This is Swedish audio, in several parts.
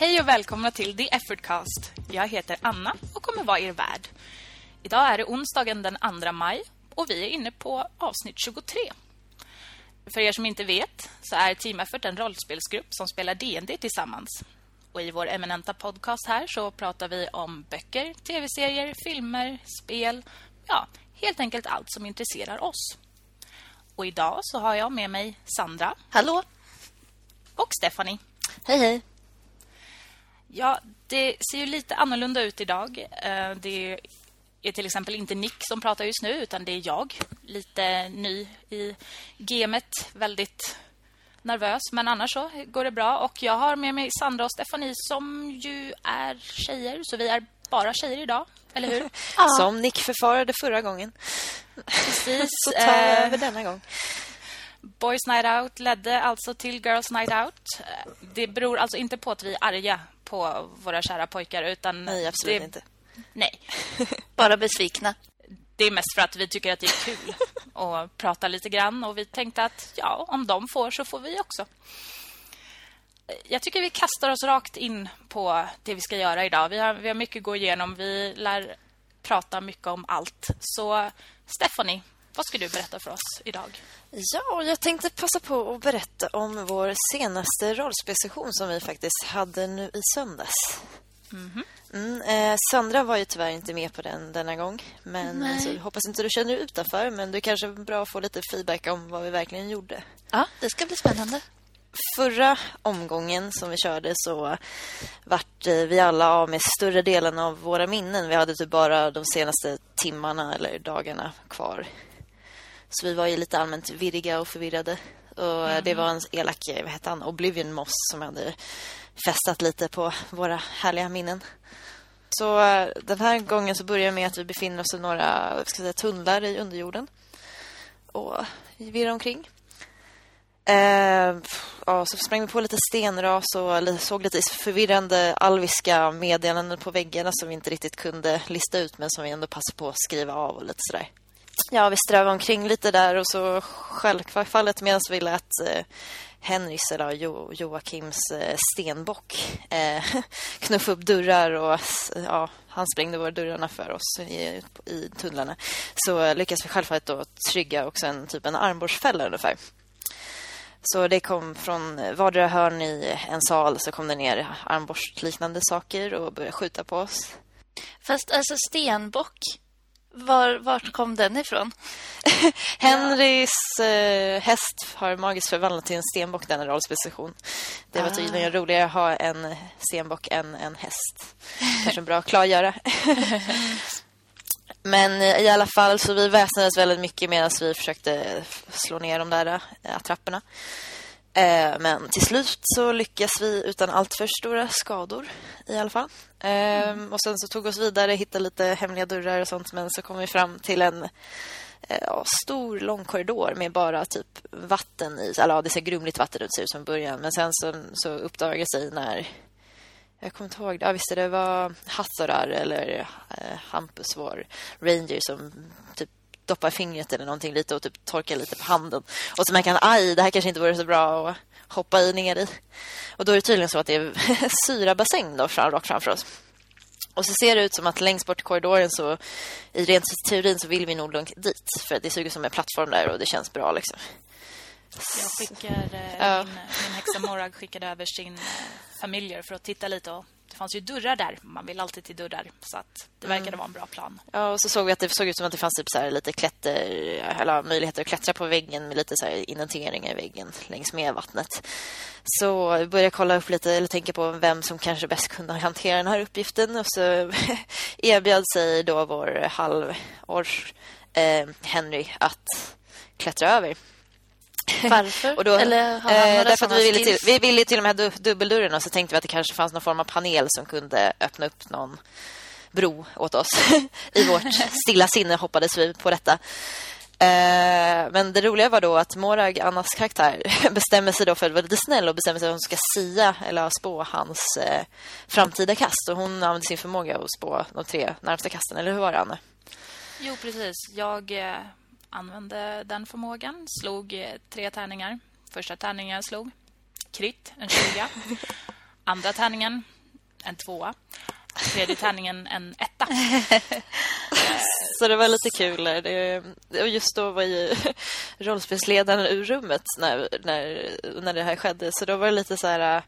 Hej och välkomna till The Effortcast. Jag heter Anna och kommer vara er värd. Idag är det onsdagen den 2 maj och vi är inne på avsnitt 23. För er som inte vet så är Team Effort en rollspelsgrupp som spelar D&D tillsammans. Och i vår eminenta podcast här så pratar vi om böcker, tv-serier, filmer, spel, ja, helt enkelt allt som intresserar oss. Och idag så har jag med mig Sandra. Hallå! Och Stephanie. Hej, hej. Ja, det ser ju lite annorlunda ut idag. Eh, det är till exempel inte Nick som pratar just nu utan det är jag. Lite ny i gamet, väldigt nervös. Men annars så går det bra. Och jag har med mig Sandra och Stefanie som ju är tjejer. Så vi är bara tjejer idag, eller hur? Som Nick förfarade förra gången. Precis. Så tar jag Eh, över denna gång. Boys Night Out ledde alltså till Girls Night Out. Eh, Det beror alltså inte på att vi är arga på våra kära pojkar utan Nej, absolut det, inte. Nej, Bara besvikna. det är mest för att vi tycker att det är kul att prata lite grann och vi tänkte att ja, om de får så får vi också. Jag tycker vi kastar oss rakt in på det vi ska göra idag. Vi har, vi har mycket att gå igenom. Vi lär prata mycket om allt. Så Stephanie, vad ska du berätta för oss idag? Ja, jag tänkte passa på att berätta om vår senaste rollspelsession som vi faktiskt hade nu i söndags. Mm, eh, Sandra var ju tyvärr inte med på den denna gång. Men Nej. så, jag hoppas inte du känner dig utanför. Men det kanske är bra att få lite feedback om vad vi verkligen gjorde. Ja, det ska bli spännande. Förra omgången som vi körde så vart eh, vi alla av med större delen av våra minnen. Vi hade typ bara de senaste timmarna eller dagarna kvar. Så vi var ju lite allmänt virriga och förvirrade. Och mm. det var en elak, eh, vad hette han, Oblivion Moss som hade festat lite på våra härliga minnen. Så eh, den här gången så börjar med att vi befinner oss i några ska säga, tunnlar i underjorden. Och virrar omkring. Eh, ja, så sprang vi på lite stenras och såg lite förvirrande alviska meddelanden på väggarna som vi inte riktigt kunde lista ut men som vi ändå passade på att skriva av och lite sådär. Ja, vi strövade omkring lite där och så självfallet medan vi lät eh, Henrys, eller jo, Joakims eh, stenbock eh, knuffa upp dörrar och ja, han sprängde våra dörrarna för oss i, i tunnlarna. Så eh, lyckades vi självfallet då trygga också en typ en armborstfälla ungefär. Så det kom från vardera hörn i en sal så kom det ner armborstliknande saker och började skjuta på oss. Fast alltså stenbock, var, vart kom den ifrån? Henrys eh, häst har magiskt förvandlat till en stenbock denna rollspecifikation. Det var tydligen roligare att ha en stenbock än en häst. Kanske bra att klargöra. Men eh, i alla fall så vi väsnades väldigt mycket medan vi försökte slå ner de där eh, trapporna. Eh, Men till slut så lyckas vi utan allt för stora skador i alla fall. Eh, Och sen så tog vi oss vidare, hittade lite hemliga dörrar och sånt. Men så kom vi fram till en eh, ja, stor lång korridor med bara typ vatten i. Eller ja, det ser grumligt vatten ut ser ut som början. Men sen så, så uppdagade sig när jag kommer inte ihåg. Ja, visst det var Hathorar eller eh, Hampus, vår ranger, som typ doppar fingret eller någonting lite och typ torkar lite på handen. Och så märker han, aj, det här kanske inte vore så bra att hoppa i ner i. Och då är det tydligen så att det är syrabassäng då fram, rakt framför oss. Och så ser det ut som att längst bort i korridoren så i rent teorin så vill vi nog långt dit. För det ser ut som en plattform där och det känns bra liksom. Jag skickar, eh, Ja. min, min häxa Morag skickade över sin eh, familjer för att titta lite. Och det fanns ju dörrar där. Man vill alltid till dörrar. Så det verkade vara en bra plan. Ja, och så såg vi att det såg ut som att det fanns typ så lite klätter, eller möjligheter att klättra på väggen med lite så här indenteringar i väggen längs med vattnet. Så vi började kolla upp lite, eller tänka på vem som kanske bäst kunde hantera den här uppgiften. Och så erbjöd sig då vår halvårs eh, Henry att klättra över. Varför? Och då, Eller har han eh, därför att vi ville, till, vi ville till och med du, dubbeldörren och så tänkte vi att det kanske fanns någon form av panel som kunde öppna upp någon bro åt oss. I vårt stilla sinne hoppades vi på detta. Eh, men det roliga var då att Morag, Annas karaktär, bestämmer sig då för att vara lite snäll och bestämmer sig att hon ska sia eller spå hans eh, framtida kast. Och hon använder sin förmåga att spå de tre närmsta kasten. Eller hur var det, Anna? Jo, precis. Jag eh, använde den förmågan. Slog eh, tre tärningar. Första tärningen jag slog. Kritt, en 20. Andra tärningen, en tvåa. Tredje tärningen, en etta. Så det var lite kul. Det, och just då var ju rollspelsledaren ur rummet när, när, när det här skedde. Så då var det lite så här...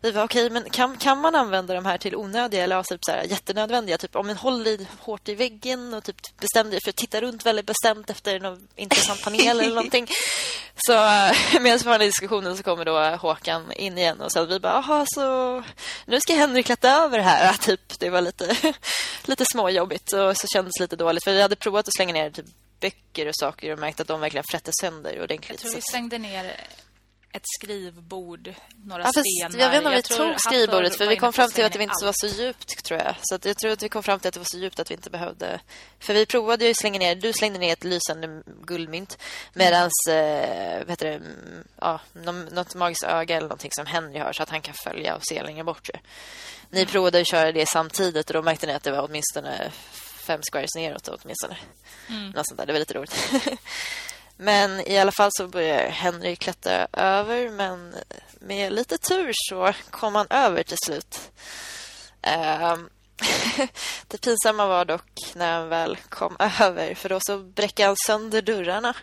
Vi var okej, okay, men kan, kan man använda de här till onödiga eller typ så här, jättenödvändiga? Typ om en håll i, hårt i väggen och typ bestämde för att titta runt väldigt bestämt efter någon intressant panel eller någonting. Så medan vi har den diskussionen så kommer då Håkan in igen och så vi bara, aha, så nu ska Henrik klättra över här. Typ, det var lite, lite småjobbigt och så kändes lite dåligt. För vi hade provat att slänga ner typ böcker och saker och märkt att de verkligen frätte sönder ordentligt. Jag tror vi slängde ner ett skrivbord, några ja, stenar. Jag vet inte om vi tog skrivbordet för vi kom fram till att det inte var så djupt tror jag. Så jag tror att vi kom fram till att det var så djupt att vi inte behövde. För vi provade ju slänga ner, du slängde ner ett lysande guldmynt medan mm. eh, vet du, ja, något magiskt öga eller någonting som Henry har så att han kan följa och se längre bort. Ni provade att köra det samtidigt och då märkte ni att det var åtminstone fem squares neråt åtminstone. Mm. Något sånt där. Det var lite roligt. Men i alla fall så börjar Henry klättra över men med lite tur så kom han över till slut. Um, det pinsamma var dock när han väl kom över för då så bräcker han sönder dörrarna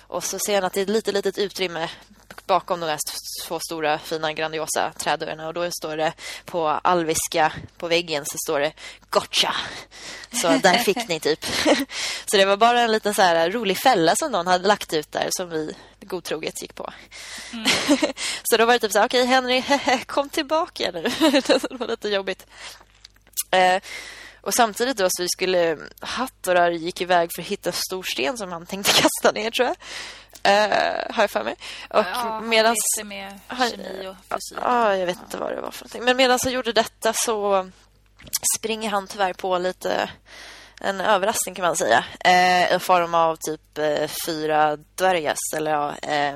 och så ser han att det är ett litet, litet utrymme bakom de där två stora fina grandiosa trädörrarna och då står det på alviska på väggen så står det gotcha. Så där fick ni typ. så det var bara en liten så här rolig fälla som någon hade lagt ut där som vi godtroget gick på. Mm. så då var det typ så här, okej okay, Henry, kom tillbaka nu. det var lite jobbigt. Eh, och samtidigt då så vi skulle Hattorar gick iväg för att hitta stor sten som han tänkte kasta ner tror jag. Uh, har jag för mig. Och ja, medans, han med kemi och fysik. Ja, jag vet inte vad det var för någonting. Men medan han gjorde detta så springer han tyvärr på lite en överraskning kan man säga. Eh, I form av typ eh, fyra dvärgas eller ja, eh,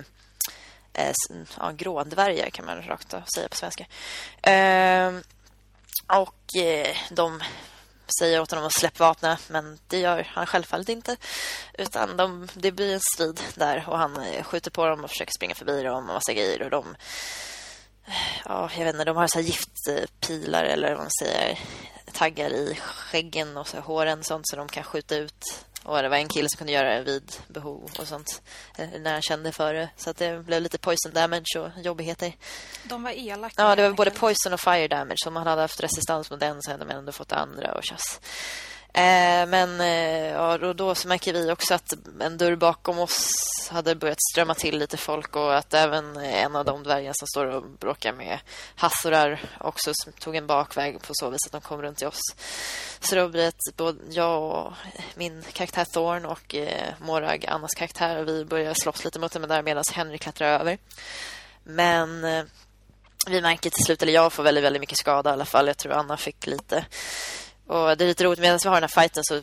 eh, ja, grådvärgar kan man rakt säga på svenska. Eh, och eh, de säger åt honom att släppa vapnet men det gör han självfallet inte. Utan de, det blir en strid där och han eh, skjuter på dem och försöker springa förbi dem och massa grejer och de ja, jag vet inte, de har så här giftpilar eller vad man säger taggar i skäggen och så håren sånt så de kan skjuta ut och det var en kille som kunde göra det vid behov och sånt eh, när han kände för det. Så att det blev lite poison damage och jobbigheter. De var elaka. Ja, det var både poison och fire damage. Om man hade haft resistans mot den så hade man ändå fått andra och tjass. Eh, men eh, ja, då, då så märker vi också att en dörr bakom oss hade börjat strömma till lite folk och att även en av de dvärgarna som står och bråkar med hassorar också tog en bakväg på så vis att de kom runt till oss. Så då blir det både jag och min karaktär Thorn och eh, Morag, Annas karaktär, vi börjar slåss lite mot dem där medan Henry klättrar över. Men eh, vi märker till slut, eller jag får väldigt, väldigt mycket skada i alla fall. Jag tror Anna fick lite och det är lite roligt, medan vi har den här fighten så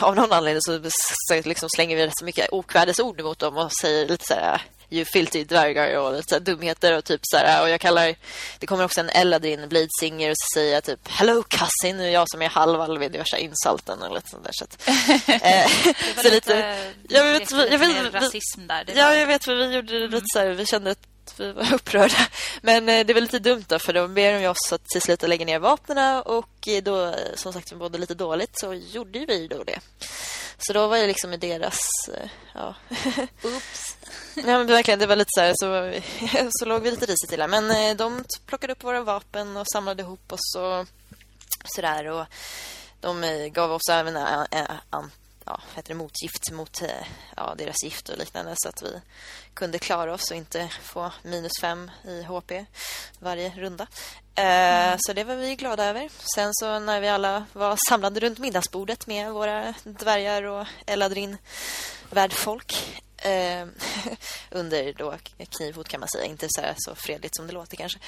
av någon anledning så, så liksom slänger vi rätt så mycket okvädesord mot dem och säger lite så här you filthy dvärgar och lite så dumheter och typ så här. Och jag kallar det kommer också en Eladrin Bladesinger och så säger jag typ hello cousin och jag som är halvalv i diverse insalten eller lite sånt där. Så att, eh, så lite jag vet jag vet rasism där ja jag vet för vi gjorde det lite så här vi kände att vi var upprörda. Men eh, det var lite dumt då, för de ber de oss att till slut lägga ner vapnen och eh, då, eh, som sagt, vi mådde lite dåligt så gjorde vi då det. Så då var det liksom i deras... Ja. Oops. ja, men verkligen, det var lite så här, så, så låg vi lite risigt till. Men de plockade upp våra vapen och samlade ihop oss och sådär. Och de gav oss även ja, heter det, motgift mot eh, ja, deras gift och liknande så att vi kunde klara oss och inte få minus fem i HP varje runda. Eh, mm. Så det var vi glada över. Sen så när vi alla var samlade runt middagsbordet med våra dvärgar och Eladrin värdfolk eh, under då knivhot kan man säga, inte så, så fredligt som det låter kanske.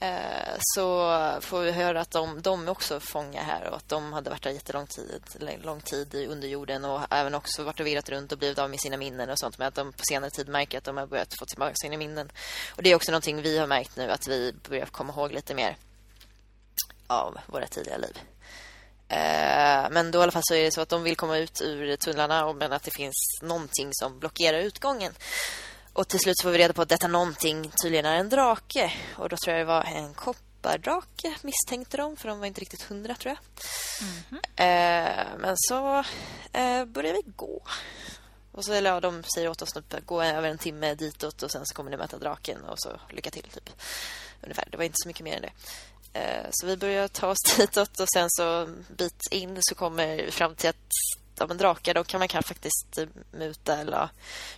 Eh, så får vi höra att de, de också fångar här och att de hade varit där jättelång tid, lång tid under jorden och även också varit och virrat runt och blivit av med sina minnen och sånt. Men att de på senare tid märker att de har börjat få tillbaka sina minnen. Och det är också någonting vi har märkt nu att vi börjar komma ihåg lite mer av våra tidiga liv. Eh, men då i alla fall så är det så att de vill komma ut ur tunnlarna men att det finns någonting som blockerar utgången. Och till slut får vi reda på att detta någonting tydligen är en drake. Och då tror jag det var en kopp koppardrake misstänkte de, för de var inte riktigt hundra tror jag. Eh, men så eh, började vi gå. Och så, eller ja, de säger åt oss att gå över en timme ditåt och sen så kommer ni möta draken och så lycka till typ. Ungefär. Det var inte så mycket mer än det. Eh, så vi börjar ta oss ditåt och sen så bit in så kommer vi fram till att ja, men drakar då kan man kan faktiskt eh, muta eller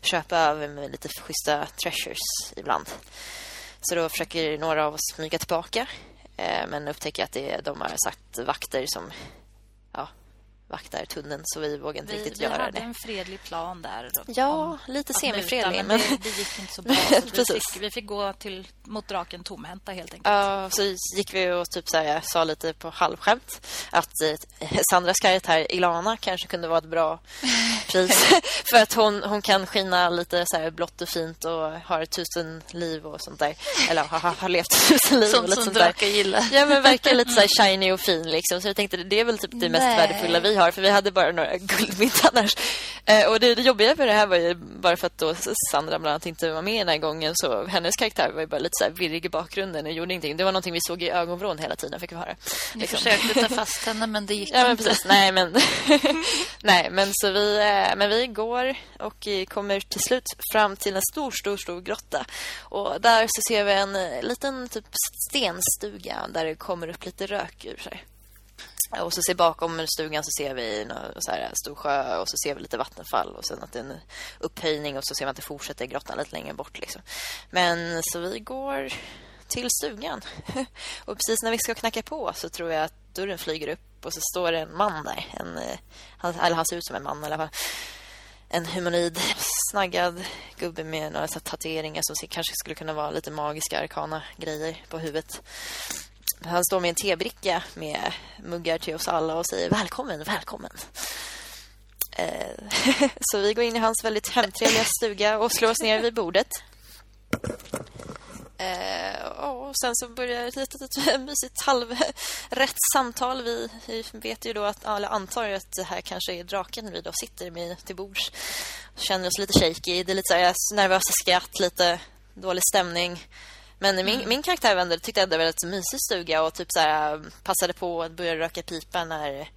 köpa över med lite schyssta treasures ibland. Så då försöker några av oss smyga tillbaka eh, men upptäcker att det, de har satt vakter som vaktar tunneln så vi vågar inte Vi, riktigt vi göra hade det. en fredlig plan där. Då, Ja, lite semifredlig, muta, men- det, det gick inte så bra. Så vi, fick, vi fick gå till, mot draken tomhänta helt enkelt. Ja, så gick vi och typ så här, sa lite på halvskämt att eh, Sandras karaktär Ilana kanske kunde vara ett bra pris. För att hon, hon kan skina lite så här blått och fint och har tusen liv och sånt där. Eller har, har levt tusen liv och Sånt lite som sånt drakar gillar. Ja, men verkar lite så shiny och fin liksom. Så jag tänkte det är väl typ det mest Nej. värdefulla vi har. För vi hade bara några guldmynt annars. Eh, och det, det jobbiga för det här var ju bara för att då Sandra bland annat inte var med den här gången. Så hennes karaktär var ju bara lite så virrig i bakgrunden och gjorde ingenting. Det var någonting vi såg i ögonvrån hela tiden fick vi höra. Ni Liksom. försökte ta fast henne, men det gick Ja, men inte. precis. Nej, men, Nej, men, så vi, eh, men vi går och kommer till slut fram till en stor, stor, stor grotta. Och där så ser vi en eh, liten typ stenstuga där det kommer upp lite rök ur sig. Och så ser bakom stugan så ser vi en så här stor sjö och så ser vi lite vattenfall och sen att det är en upphöjning och så ser man att det fortsätter i grottan lite längre bort. Liksom. Men så vi går till stugan. Och precis när vi ska knacka på så tror jag att dörren flyger upp och så står det en man där. En, eh, han, eller han ser ut som en man i alla fall. En humanoid, snaggad gubbe med några så tatueringar som kanske skulle kunna vara lite magiska arkana grejer på huvudet. Han står med en tebricka med muggar till oss alla och säger välkommen, välkommen. Eh, så vi går in i hans väldigt hemtrevliga stuga och slår oss ner vid bordet. Eh, och sen så börjar ett litet mysigt halvrätt samtal. Vi, vet ju då att, eller antar att det här kanske är draken vi då sitter med till bords. Känner oss lite shaky, det är lite så här nervösa skratt, lite dålig stämning. Men min, min karaktär ändå, tyckte ändå det var en väldigt mysig stuga och typ så här, passade på att börja röka pipa när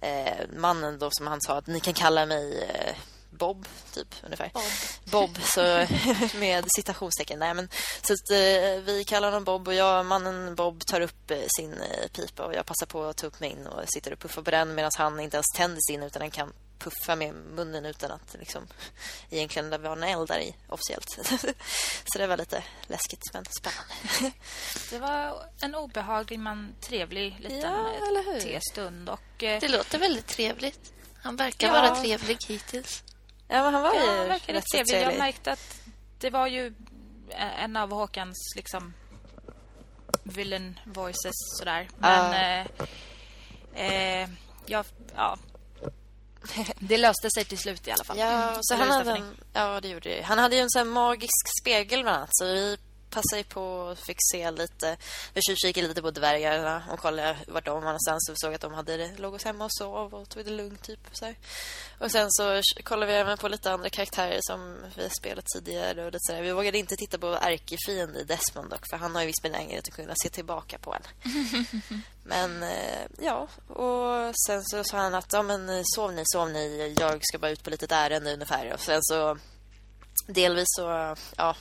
eh, mannen då som han sa att ni kan kalla mig eh, Bob, typ ungefär. Bob. Bob, så med citationstecken. Nej, men, så att, eh, vi kallar honom Bob och jag, mannen Bob tar upp eh, sin eh, pipa och jag passar på att ta upp min och sitter och puffar på den medan han inte ens tänder sin utan den kan puffa med munnen utan att liksom, egentligen det var en eld där i officiellt. så det var lite läskigt men spännande. Det var en obehaglig men trevlig liten Ja, testund. Och, eh, Det låter väldigt trevligt. Han verkar Ja. vara trevlig hittills. ja, men han var ja, ju han verkade rätt så trevlig. Jag trevlig. märkte att det var ju eh, en av Håkans liksom villain voices sådär. Men eh, eh, ja, ja. Det löste sig till slut i alla fall. Ja, Mm, så han hade en, ja, det gjorde det. Han hade ju en sån magisk spegel bland annat. Så vi passade ju på och fick se lite. Vi tjuvkikade lite på dvärgarna och kollade vart de var någonstans. Och vi såg att de hade det, låg oss hemma och sov och tog det lugnt typ. Så här. Och sen så kollade vi även på lite andra karaktärer som vi har spelat tidigare. Och lite så här. Vi vågade inte titta på ärkefienden i Desmond dock. För han har ju viss benägenhet att kunna se tillbaka på en. Men eh, ja, och sen så sa han att ja, men, eh, sov ni, sov ni. Jag ska bara ut på lite ärende ungefär. Och sen så delvis så, ja,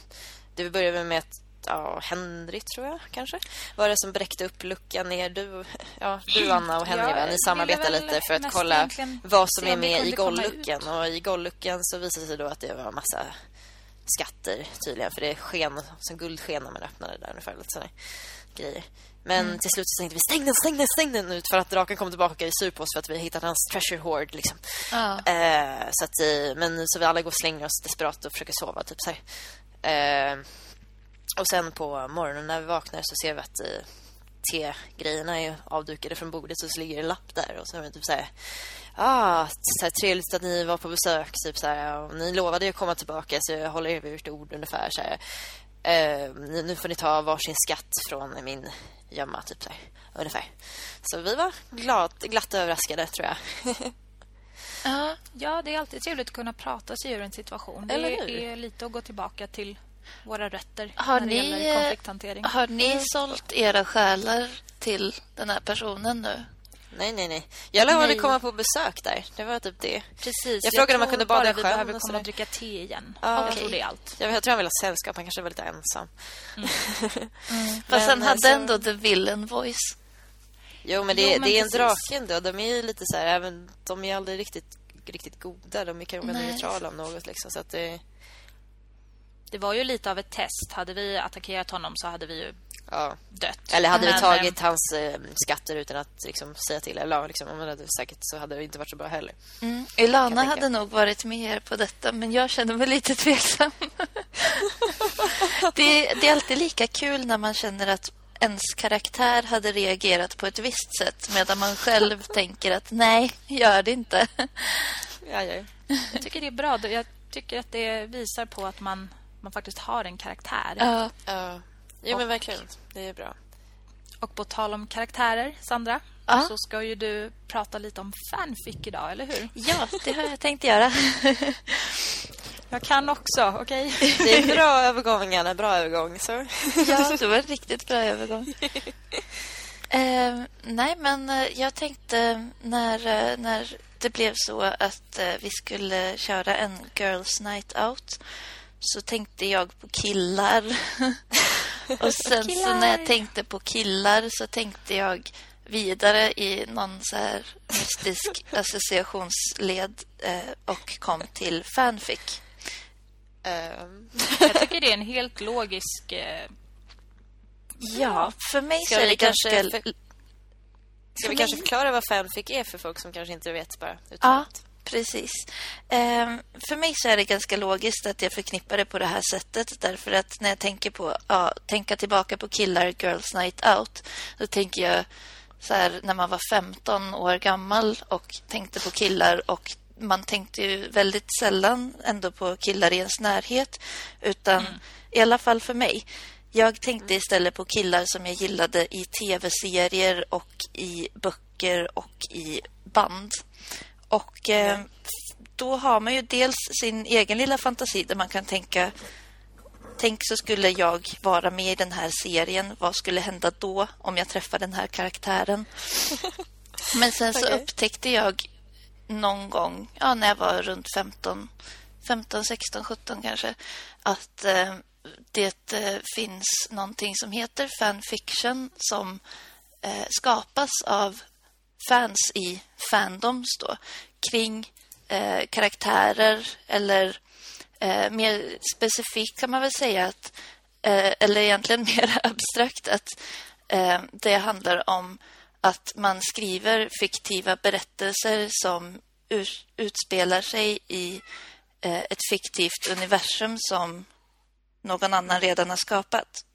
det började med att ja, Henry tror jag kanske var det som bräckte upp luckan ner. Du, ja, du Anna och Henry, Ja, ni samarbetar väl lite för att kolla vad som är med i golvluckan. Och i golvluckan så visade sig då att det var en massa skatter tydligen. För det är sken, som guldsken när man öppnar det där ungefär. Lite sådana grejer. Men Mm. till slut så tänkte vi stäng den, stäng den, stäng den ut för att draken kom tillbaka är sur på oss för att vi hittat hans treasure hoard liksom. Ja. Eh, så att, eh, men så vi alla går och slänger oss desperat och försöker sova typ så här. Eh, och sen på morgonen när vi vaknar så ser vi att eh, tegrejerna är avdukade från bordet och så ligger det en lapp där och så är det typ så här Ah, så här, trevligt att ni var på besök typ så här, och ni lovade ju att komma tillbaka så jag håller er vid ert ord ungefär så här. Eh, nu får ni ta varsin skatt från min gömma typ så här, ungefär. Så vi var glad, glatt överraskade tror jag. Ja, Ja, det är alltid trevligt att kunna prata sig ur en situation. Eller det hur? är lite att gå tillbaka till våra rötter Har när det ni, gäller konflikthantering. Har ni sålt era själar till den här personen nu? Nej, nej, nej. Jag lovade Nej. komma på besök där. Det var typ det. Precis. Jag frågade om man kunde bada bara i vi sjön behöver och komma och dricka te igen. Ja, jag okej. tror det är allt. Jag, jag tror han vill ha sällskap. Han kanske var lite ensam. Fast han hade så- ändå the villain voice. Jo, men det, Jo, men det är en precis. drake ändå. De är ju lite så här, även, de är aldrig riktigt, riktigt goda. De är kanske neutrala om något. Liksom, så att det, Det var ju lite av ett test. Hade vi attackerat honom så hade vi ju ja. dött. Eller hade vi Men, tagit hans eh, skatter utan att liksom, säga till? Eller ja, liksom, om man hade säkert så hade det inte varit så bra heller. Mm. Ilana tänka. hade nog varit med er på detta, men jag känner mig lite tveksam. det, det är alltid lika kul när man känner att ens karaktär hade reagerat på ett visst sätt medan man själv tänker att nej, gör det inte. Ja, ja. Jag tycker det är bra. Jag tycker att det visar på att man, man faktiskt har en karaktär. Ja, ja. Jo, men verkligen. Det är bra. Och på tal om karaktärer, Sandra, Ja. så ska ju du prata lite om fanfic idag, eller hur? ja, det har jag tänkt göra. Jag kan också, okej? Det är en bra övergång, Anna. Bra övergång. Så. Ja, det var en riktigt bra övergång. Eh, nej, men eh, jag tänkte när, eh, när det blev så att eh, vi skulle köra en Girls Night Out så tänkte jag på killar. Och sen så Killar. när jag tänkte på killar så tänkte jag vidare i någon så här mystisk associationsled eh, och kom till fanfic. Ehm, Jag tycker det är en helt logisk... Eh, Ja, för mig Ska så är vi det kanske för- Ska vi kanske förklara vad fanfic är för folk som kanske inte vet bara? utan Ja, att- precis. Ehm, för mig så är det ganska logiskt att jag förknippar det på det här sättet. Därför att när jag tänker på, ja, tänka tillbaka på killar, girls night out, då tänker jag så här när man var 15 år gammal och tänkte på killar och man tänkte ju väldigt sällan ändå på killar i ens närhet. Utan i alla fall för mig. Jag tänkte istället på killar som jag gillade i tv-serier och i böcker och i band. Och eh, då har man ju dels sin egen lilla fantasi där man kan tänka Tänk så skulle jag vara med i den här serien. Vad skulle hända då om jag träffar den här karaktären? Men sen så Okej. upptäckte jag någon gång, ja, när jag var runt 15, 15 16, 17 kanske, att eh, det eh, finns någonting som heter fanfiction som eh, skapas av fans i fandoms då, kring eh, karaktärer eller eh, mer specifikt kan man väl säga att eh, eller egentligen mer abstrakt att eh, det handlar om att man skriver fiktiva berättelser som utspelar sig i eh, ett fiktivt universum som någon annan redan har skapat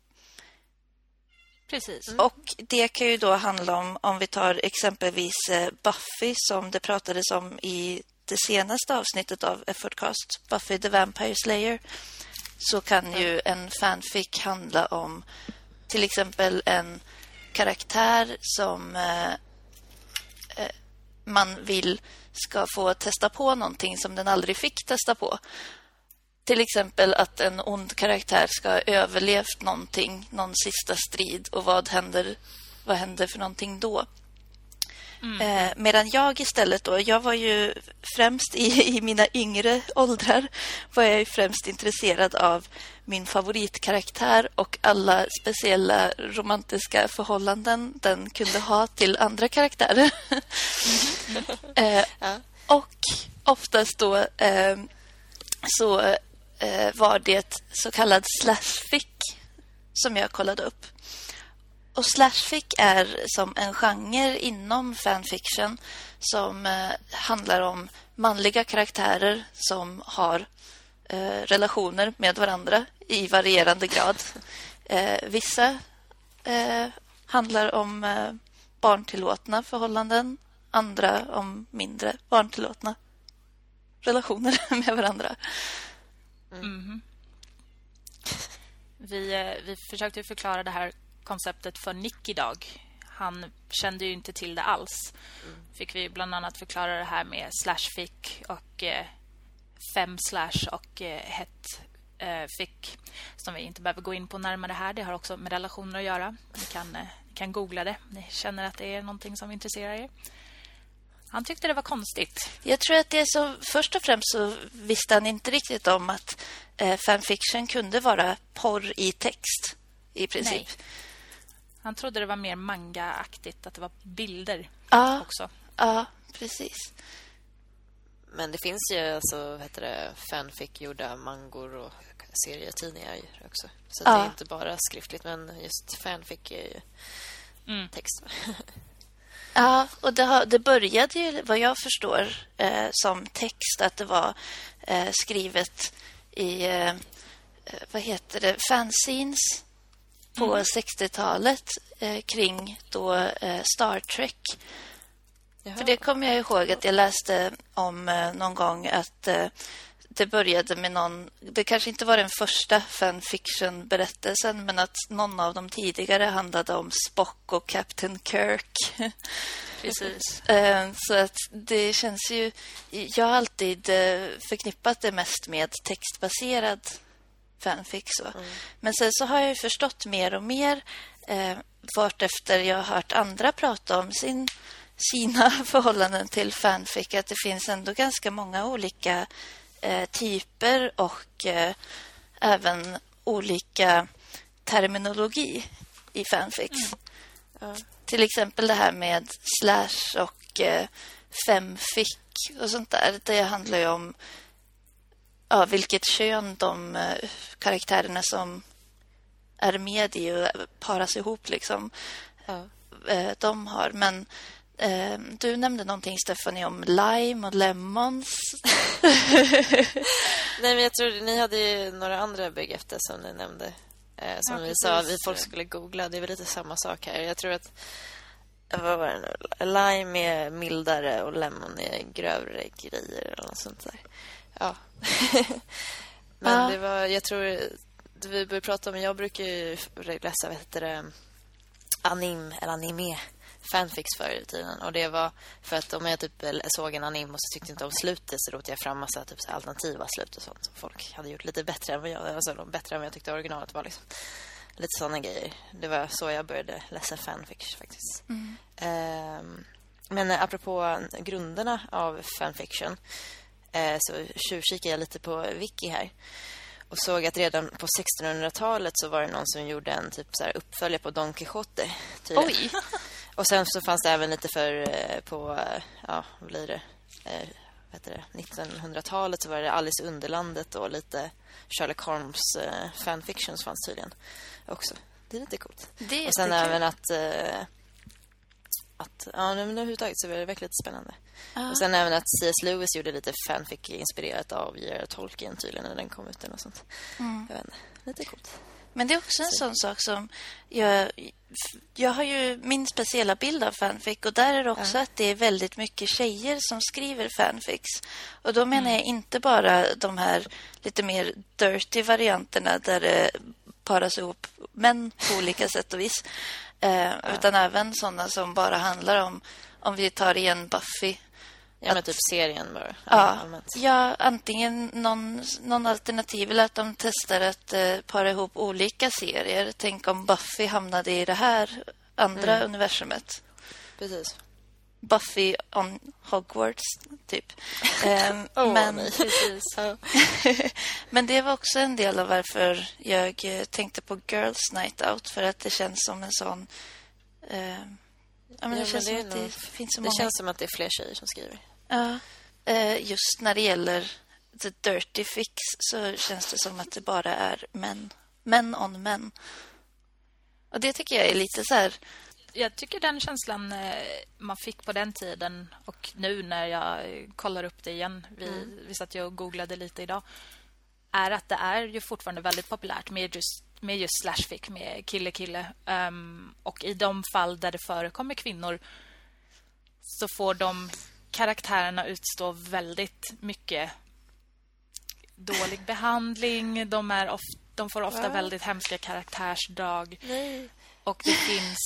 precis. Och det kan ju då handla om, om vi tar exempelvis eh, Buffy som det pratades om i det senaste avsnittet av Effortcast, Buffy the Vampire Slayer, så kan ju en fanfic handla om till exempel en karaktär som eh, eh, man vill ska få testa på någonting som den aldrig fick testa på. Till exempel att en ond karaktär ska ha överlevt någonting, någon sista strid och vad händer, vad händer för någonting då? Eh, medan jag istället då, jag var ju främst i, i mina yngre åldrar var jag främst intresserad av min favoritkaraktär och alla speciella romantiska förhållanden den kunde ha till andra karaktärer. eh, Ja. och oftast då eh, så Eh, var det så kallad slashfic som jag kollade upp. Och slashfic är som en genre inom fanfiction som eh, handlar om manliga karaktärer som har eh, relationer med varandra i varierande grad. Eh, vissa eh, handlar om eh, barntillåtna förhållanden, andra om mindre barntillåtna relationer med varandra. Vi, eh, vi försökte ju förklara det här konceptet för Nick idag. Han kände ju inte till det alls. Fick vi bland annat förklara det här med slashfic och eh, fem slash och eh, het eh, fick, som vi inte behöver gå in på närmare här, det har också med relationer att göra. Ni kan, eh, kan googla det. Ni känner att det är någonting som intresserar er. Han tyckte det var konstigt. Jag tror att det är så... Först och främst så visste han inte riktigt om att eh, fanfiction kunde vara porr i text, i princip. Nej. Han trodde det var mer manga-aktigt, att det var bilder Ja. också. Ja, precis. Men det finns ju alltså, heter det, fanfic gjorda mangor och serietidningar också. Så Ja. det är inte bara skriftligt, men just fanfic är ju Mm. text. Ja, och det, har, det började ju, vad jag förstår, eh, som text. Att det var eh, skrivet i, eh, eh, vad heter det, fanzines på 60-talet eh, kring då eh, Star Trek. Jaha. För det kommer jag ihåg att jag läste om någon gång att det började med någon... Det kanske inte var den första fanfiction-berättelsen men att någon av de tidigare handlade om Spock och Captain Kirk. Precis. Eh, Så att det känns ju... Jag har alltid eh, förknippat det mest med textbaserad fanfic. Så. Men sen så har jag ju förstått mer och mer eh, vart efter jag har hört andra prata om sin, sina förhållanden till fanfic att det finns ändå ganska många olika eh, typer och eh, även olika terminologi i fanfics. Ja. Till exempel det här med slash och eh, femfic och sånt där. Det handlar ju om ja, vilket kön de eh, karaktärerna som är med i och paras ihop liksom, Ja. eh, de har. Men du nämnde någonting, Stephanie, om lime och lemons. Nej, men jag tror ni hade ju några andra begrepp som ni nämnde. Eh, som Ja, vi sa att folk skulle googla. Det är väl lite samma sak här. Jag tror att eh, vad var det nu? Lime är mildare och lemon är grövre grejer eller något sånt där. Ja. men Ja. det var, jag tror, vi började prata om, jag brukar ju läsa, vad heter det, anim eller anime fanfics förr i tiden. Och det var för att om jag typ såg en anime och så tyckte inte om slutet så ropade jag fram massa typ, så alternativa slut och sånt. som Folk hade gjort lite bättre än vad jag, alltså, bättre än vad jag tyckte originalet var. Liksom. Lite sådana grejer. Det var så jag började läsa fanfics faktiskt. Ehm, men eh, apropå grunderna av fanfiction eh, så tjuvkikade jag lite på wiki här och såg att redan på 1600-talet så var det någon som gjorde en typ så här uppföljare på Don Quixote. tydligen. Oj! Och sen så fanns det även lite för eh, på, eh, ja, vad blir det? Eh, vad heter det? 1900-talet så var det Alice i Underlandet och lite Sherlock Holmes eh, fanfictions fanns tydligen också. Det är lite coolt. Det är Och sen även att eh, att ja, men överhuvudtaget så var det verkligen lite spännande. Ja. Och sen även att C.S. Lewis gjorde lite fanfic inspirerat av J.R. Tolkien tydligen när den kom ut eller något sånt. Mm. Jag vet inte. Lite coolt. Men det är också en sån sak som... Jag, jag har ju min speciella bild av fanfic och där är det också att det är väldigt mycket tjejer som skriver fanfics. Och då menar jag inte bara de här lite mer dirty varianterna där det paras ihop män på olika sätt och vis. Eh, Utan även såna som bara handlar om, om vi tar igen Buffy, Ja, men typ serien bara. Ja, ja antingen någon, någon alternativ eller att de testar att eh, para ihop olika serier. Tänk om Buffy hamnade i det här andra Mm. universumet. Precis. Buffy on Hogwarts, typ. Åh, men. Ja. men det var också en del av varför jag eh, tänkte på Girls Night Out. För att det känns som en sån... Eh, ja, men Ja, det men känns det är som att det finns så Det många... känns som att det är fler tjejer som skriver. Ja, eh, just när det gäller the dirty fix så känns det som att det bara är män. Män on män. Och det tycker jag är lite så här... Jag tycker den känslan eh, man fick på den tiden och nu när jag kollar upp det igen, vi, vi satt ju och googlade lite idag, är att det är ju fortfarande väldigt populärt med just, med just slashfic, med kille-kille. Ehm, och i de fall där det förekommer kvinnor så får de karaktärerna utstå väldigt mycket dålig behandling. De, är of, de får ofta Va? väldigt hemska karaktärsdrag. Nej. Och det finns...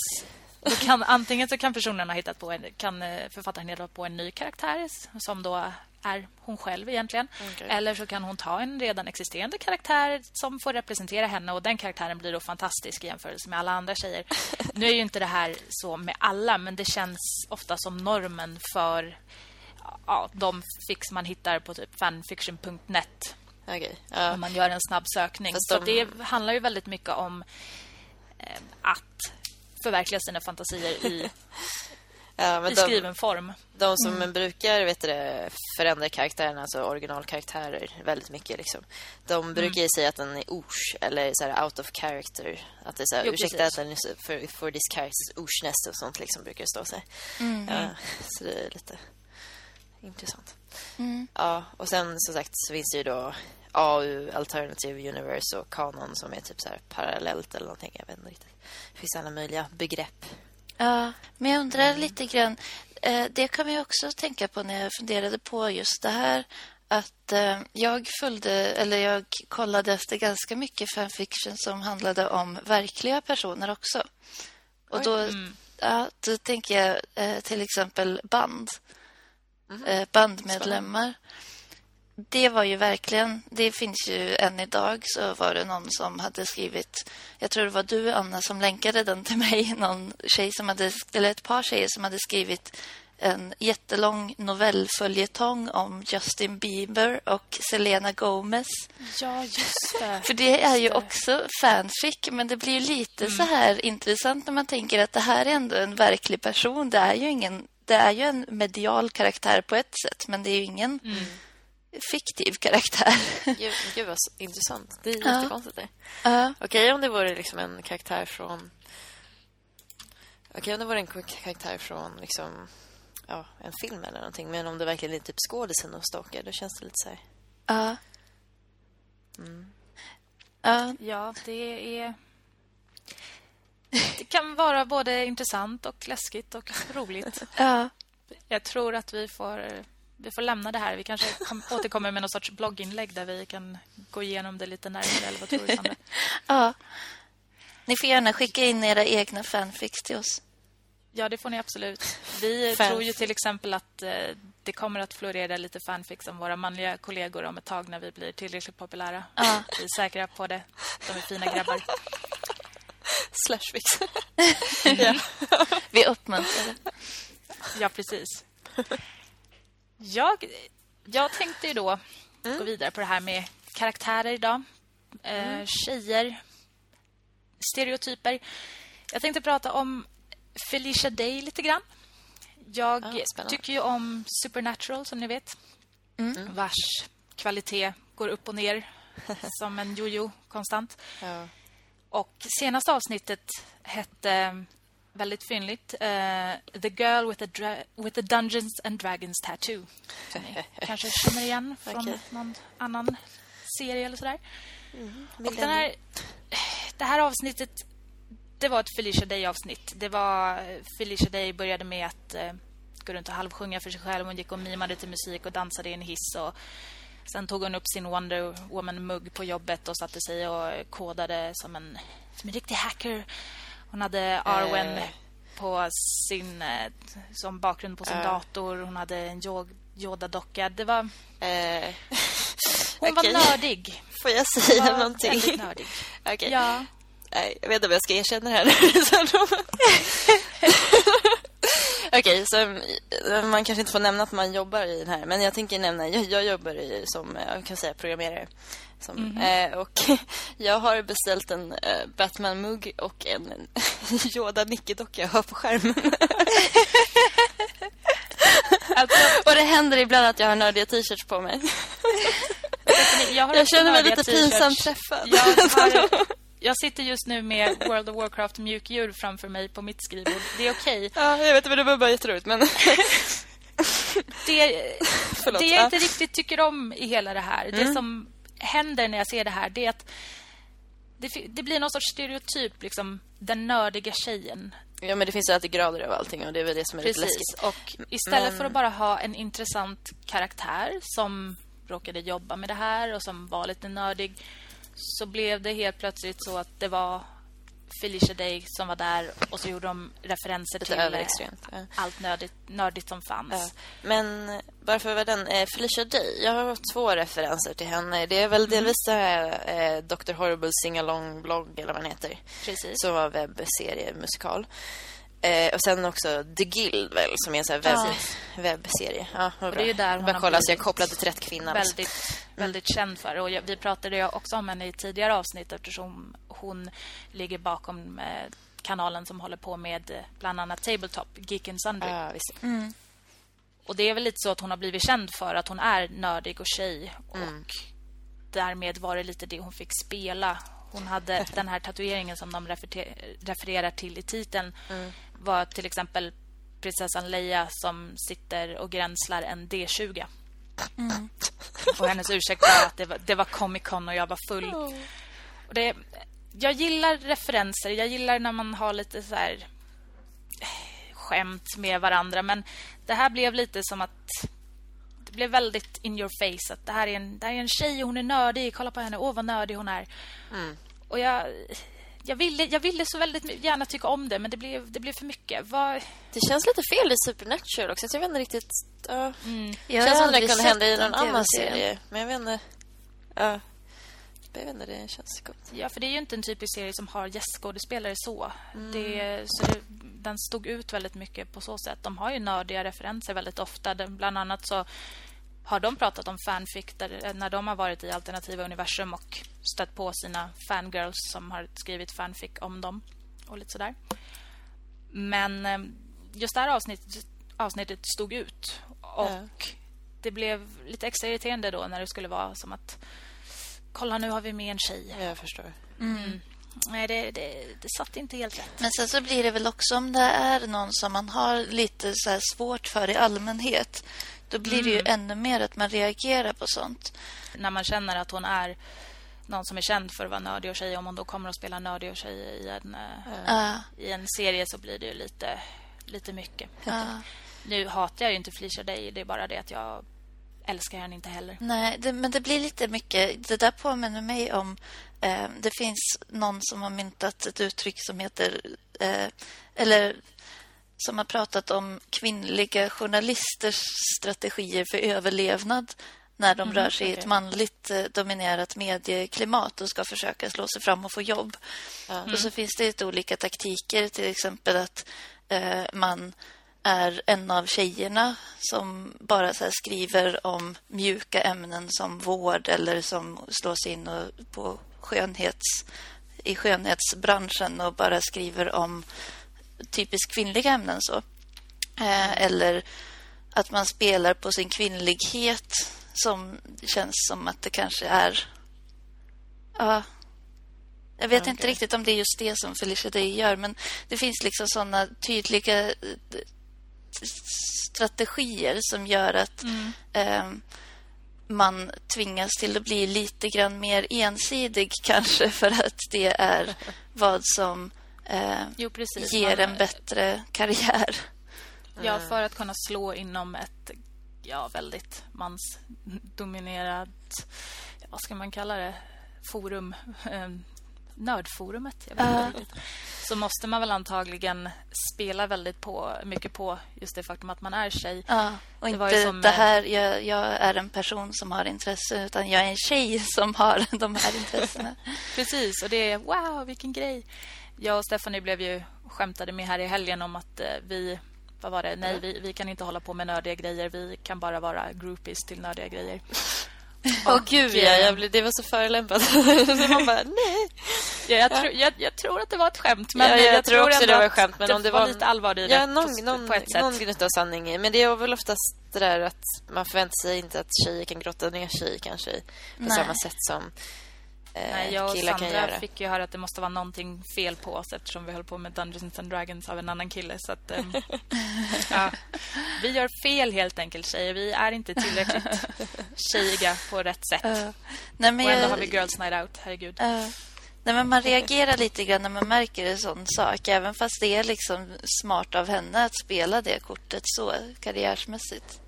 Då kan, antingen så kan personen ha hittat på en, kan eh, författaren hitta på en ny karaktär som då är hon själv egentligen. Okej. Eller så kan hon ta en redan existerande karaktär som får representera henne och den karaktären blir då fantastisk i jämförelse med alla andra tjejer. Nu är ju inte det här så med alla men det känns ofta som normen för ja, de fix man hittar på typ fanfiction.net Okej. Ja. om man gör en snabb sökning. Så de- det handlar ju väldigt mycket om eh, att förverkliga sina fantasier i, Ja, men i de, skriven form. de som brukar vet du, förändra karaktären, alltså originalkaraktärer, väldigt mycket. Liksom. De brukar ju säga att den är ors eller så här, out of character. Att det är så här, Jo, ursäkta precis. att den är så, för, for this character's orsnäst och sånt liksom, brukar det stå sig. Ja, så det är lite intressant. Ja, och sen som sagt så finns det ju då AU, Alternative Universe och Kanon som är typ så här parallellt eller någonting. Jag vet inte riktigt. Det finns alla möjliga begrepp. Ja, men jag undrar lite grann. Eh, det kan ju också tänka på när jag funderade på just det här. Att eh, jag följde, eller jag kollade efter ganska mycket fanfiction som handlade om verkliga personer också. Och då, ja, då tänker jag eh, till exempel band. Eh, bandmedlemmar. Det var ju verkligen, det finns ju än idag så var det någon som hade skrivit, jag tror det var du Anna som länkade den till mig, någon tjej som hade, eller ett par tjejer som hade skrivit en jättelång novellföljetong om Justin Bieber och Selena Gomez. Ja, just det. För det är ju också fanfic, men det blir lite så här intressant när man tänker att det här är ändå en verklig person. Det är ju ingen, det är ju en medial karaktär på ett sätt, men det är ju ingen fiktiv karaktär. Gud, gud vad intressant. Det är Ja. jättekonstigt. Det. Ja. Okej om det vore liksom en karaktär från... Okej om det vore en karaktär från liksom... Ja, en film eller någonting. Men om det verkligen är typ skådisen och stalker, då känns det lite så här... Ja. Ja, Ja, det är... Det kan vara både intressant och läskigt och roligt. ja. Jag tror att vi får, vi får lämna det här. Vi kanske kom, återkommer med någon sorts blogginlägg där vi kan gå igenom det lite närmare. Eller vad tror du, Sandra? ja. Ni får gärna skicka in era egna fanfics till oss. Ja, det får ni absolut. Vi tror ju till exempel att eh, det kommer att florera lite fanfics om våra manliga kollegor om ett tag när vi blir tillräckligt populära. Ja. Vi är säkra på det. De är fina grabbar. Slashfix. Vi uppmuntrar det. Ja, precis. Jag, jag tänkte ju då gå vidare på det här med karaktärer idag. Eh, Tjejer. Stereotyper. Jag tänkte prata om Felicia Day lite grann. Jag Ah, tycker ju om Supernatural, som ni vet. Vars kvalitet går upp och ner som en jojo konstant. Ja. Och senaste avsnittet hette väldigt fynligt eh, The Girl with dra- with a Dungeons and Dragons Tattoo. Kanske känner igen från Okej. någon annan serie eller sådär. Mm, Och den här, det här avsnittet det var ett Felicia Day-avsnitt. Det var Felicia Day började med att eh, gå runt och halvsjunga för sig själv. Hon gick och mimade till musik och dansade i en hiss. Och sen tog hon upp sin Wonder Woman-mugg på jobbet och satte sig och kodade som en, som en riktig hacker. Hon hade Arwen Eh. på sin, eh, som bakgrund på sin Ja. dator. Hon hade en Yo- Yoda-docka. Det var, Eh, hon Okej. var nördig. får jag Hon säga var någonting? nördig. Okej. Ja. Nej, jag vet inte om jag ska erkänna det här. Okej, så eh, man kanske inte får nämna att man jobbar i den här. Men jag tänker nämna, jag, jag jobbar i, som, eh, jag kan säga programmerare. Som, eh, och jag har beställt en eh, Batman-mugg och en Yoda Nicke-docka jag har på skärmen. Alltså, och det händer ibland att jag har nördiga t-shirts på mig. jag, Jag känner mig lite pinsamt träffad. Jag, har, jag sitter just nu med World of Warcraft mjukdjur framför mig på mitt skrivbord. Det är okej. Ja, jag vet, men det var bara jätteroligt. Men Det, Förlåt, det ja. jag inte riktigt tycker om i hela det här, det Mm. som händer när jag ser det här, det är att det, det blir någon sorts stereotyp, liksom den nördiga tjejen. Ja, men det finns ju alltid grader av allting och det är väl det som är lite Precis. läskigt. Och istället Men- för att bara ha en intressant karaktär som råkade jobba med det här och som var lite nördig så blev det helt plötsligt så att det var Felicia Day som var där och så gjorde de referenser till eh, överextremt. Ja. allt nördigt, nördigt som fanns. Ja. Men bara för att vara den, eh, Felicia Day, jag har två referenser till henne. Det är väl delvis det här, eh, Dr. Horrible Sing-along-blogg eller vad den heter. Precis. Som var webbserie, musikal. Eh, och sen också The Guild väl, som är en sån här webb, Ja. webbserie. Ja, Och det är där hon Bara kolla så jag kopplade till rätt kvinna. alltså. väldigt, väldigt känd för. Och jag, vi pratade ju också om henne i tidigare avsnitt eftersom hon ligger bakom eh, kanalen som håller på med eh, bland annat Tabletop, Geek and Sundry. Ja, visst. Och det är väl lite så att hon har blivit känd för att hon är nördig och tjej. Och därmed var det lite det hon fick spela. Hon hade den här tatueringen som de referer- refererar till i titeln. Var till exempel prinsessan Leia som sitter och gränslar en D20. Och hennes ursäkt var att det var, det var Comic Con och jag var full. Och det, jag gillar referenser. Jag gillar när man har lite så här eh, skämt med varandra. Men det här blev lite som att... Det blev väldigt in your face. Att det här är en, det här är en tjej och hon är nördig. Kolla på henne. Åh, vad nördig hon är. Och jag... Jag ville, jag ville så väldigt gärna tycka om det, men det blev, det blev för mycket. Vad, Det känns lite fel i Supernatural också. så Jag vet inte riktigt... Ja. Jag Det känns som det aldrig kunde hända i någon annan serie. Men jag vet inte... Ja. Jag vet inte, det känns gott. Ja, för det är ju inte en typisk serie som har gästskådespelare så. Det, så det, den stod ut väldigt mycket på så sätt. De har ju nördiga referenser väldigt ofta. Den, bland annat så har de pratat om fanfic där, när de har varit i alternativa universum och stött på sina fangirls som har skrivit fanfic om dem och lite sådär. Men eh, just det här avsnittet, avsnittet stod ut och Ja. det blev lite extra irriterande då när det skulle vara som att kolla nu har vi med en tjej. Jag förstår. Nej, det, det, det satt inte helt rätt. Men sen så blir det väl också om det är någon som man har lite så här svårt för i allmänhet. Då blir det ju ännu mer att man reagerar på sånt. När man känner att hon är någon som är känd för att vara nördig och tjej om hon då kommer att spela nördig och tjej i en, Ja, i en serie så blir det ju lite, lite mycket. ja. Nu hatar jag ju inte Felicia Day, det är bara det att jag älskar henne inte heller. Nej, det, men det blir lite mycket... Det där påminner mig om... Eh, det finns någon som har myntat ett uttryck som heter... Eh, eller som har pratat om kvinnliga journalisters strategier för överlevnad när de rör sig i ett manligt eh, dominerat medieklimat och ska försöka slå sig fram och få jobb. Och så finns det lite olika taktiker, till exempel att eh, man är en av tjejerna som bara skriver om mjuka ämnen som vård eller som slås in på skönhets, i skönhetsbranschen och bara skriver om typiskt kvinnliga ämnen. så. Eh, eller att man spelar på sin kvinnlighet som känns som att det kanske är... Ja, jag vet inte riktigt om det är just det som Felicia Day gör, men det finns liksom såna tydliga eh, strategier som gör att eh, man tvingas till att bli lite grann mer ensidig kanske för att det är vad som eh, Jo, precis. ger Man- en bättre karriär. Ja, för att kunna slå inom ett ja, väldigt mansdominerat, vad ska man kalla det, forum, eh, nördforumet, jag vet inte riktigt. Så måste man väl antagligen spela väldigt på, mycket på just det faktum att man är tjej. Ja, och Det var ju inte som, det här, jag, jag är en person som har intresse utan jag är en tjej som har de här intressena. Precis, och det är wow, vilken grej. Jag och Stephanie blev ju skämtade med här i helgen om att eh, vi, vad var det, nej vi, vi kan inte hålla på med nördiga grejer, vi kan bara vara groupies till nördiga grejer. Åh gud, ja, jag blev, det var så förolämpat. så man bara, nej. Ja, jag, tror- jag, jag tror att det var ett skämt, men ja, jag, jag, tror också det var att skämt. Men det om det var, var lite allvar i det Ja, någon, på, någon, på ett sätt. någon gnutta sanning i. Men det är väl oftast det där att man förväntar sig inte att tjejer kan grotta ner sig kanske på Nej. samma sätt som Nej, jag och Sandra fick ju höra att det måste vara någonting fel på oss eftersom vi höll på med Dungeons and Dragons av en annan kille. Så att, ehm, ja, vi gör fel helt enkelt, tjejer. Vi är inte tillräckligt tjejiga på rätt sätt. Nej, men och ändå jag- har vi Girls Night Out, herregud. Ja. Nej, men man reagerar lite grann när man märker en sån sak. Även fast det är liksom smart av henne att spela det kortet så karriärsmässigt.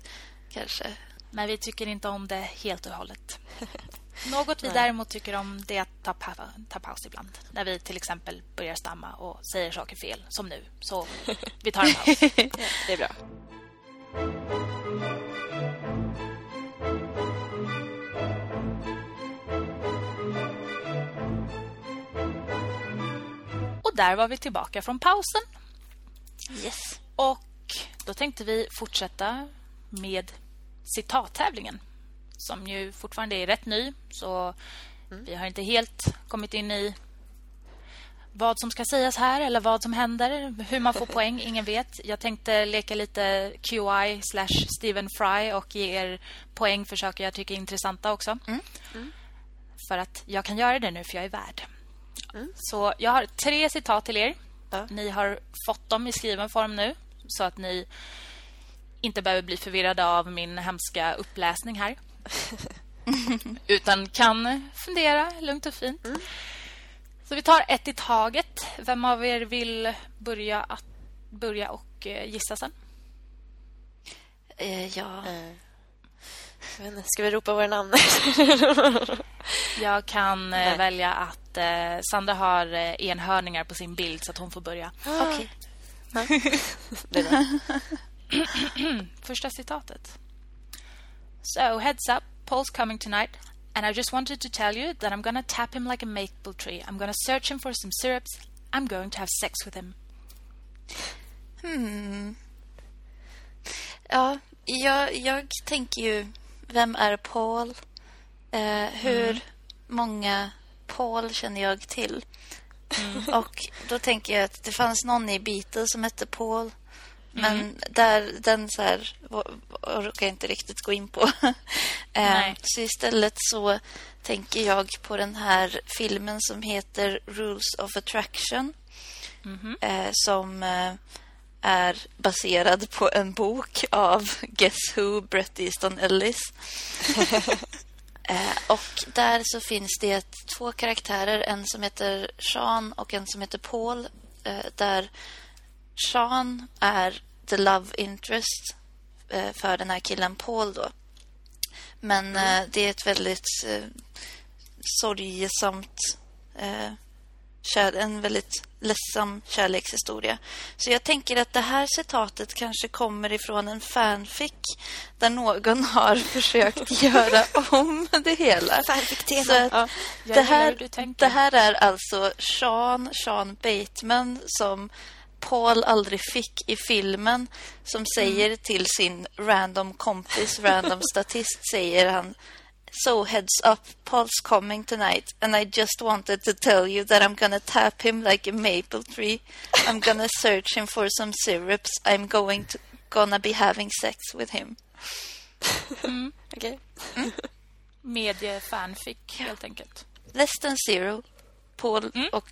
Kanske. Men vi tycker inte om det helt och hållet. Något vi däremot tycker om det är att ta, pa ta paus ibland. När vi till exempel börjar stamma och säger saker fel, som nu. Så vi tar en paus. Ja, det är bra. Och där var vi tillbaka från pausen. Yes. Och då tänkte vi fortsätta med citattävlingen som ju fortfarande är rätt ny. Så vi har inte helt kommit in i vad som ska sägas här eller vad som händer. Hur man får poäng, ingen vet. Jag tänkte leka lite QI slash Stephen Fry och ge er poäng för saker jag tycker är intressanta också. För att jag kan göra det nu, för jag är värd. Så jag har tre citat till er. Ja. Ni har fått dem i skriven form nu så att ni inte behöver bli förvirrade av min hemska uppläsning här. Utan kan fundera lugnt och fint. Så vi tar ett i taget. Vem av er vill börja, att, börja och eh, gissa sen? Eh, ja. Eh, ska vi ropa våra namn? Jag kan eh, Nej. välja att eh, Sandra har eh, enhörningar på sin bild så att hon får börja. Okej. det är bra. Första citatet. So, heads up, Paul's coming tonight, and I just wanted to tell you that I'm gonna tap him like a maple tree. I'm gonna search him for some syrups. I'm going to have sex with him. Ja, jag, jag tänker ju, vem är Paul? Eh, hur många Paul känner jag till? Och då tänker jag att det fanns någon i Beatles som hette Paul. Men där, den så här, orkar jag inte riktigt gå in på. eh, så istället så tänker jag på den här filmen som heter Rules of Attraction. Eh, som eh, är baserad på en bok av Guess Who, Bret Easton Ellis. eh, och där så finns det två karaktärer, en som heter Sean och en som heter Paul. Eh, där Sean är the love interest eh, för den här killen Paul då. Men eh, det är ett väldigt eh, sorgesamt eh, kär, en väldigt ledsam kärlekshistoria. Så jag tänker att det här citatet kanske kommer ifrån en fanfic där någon har försökt göra om det hela. Fanfic-tema. Ja. Det, här, det här är alltså Sean, Sean Bateman som Paul aldrig fick i filmen som säger till sin random kompis, random statist, säger han So heads up, Paul's coming tonight and I just wanted to tell you that I'm gonna tap him like a maple tree. I'm gonna search him for some syrups. I'm going to gonna be having sex with him. Okej. Mediefanfic, helt enkelt. Less than zero, Paul och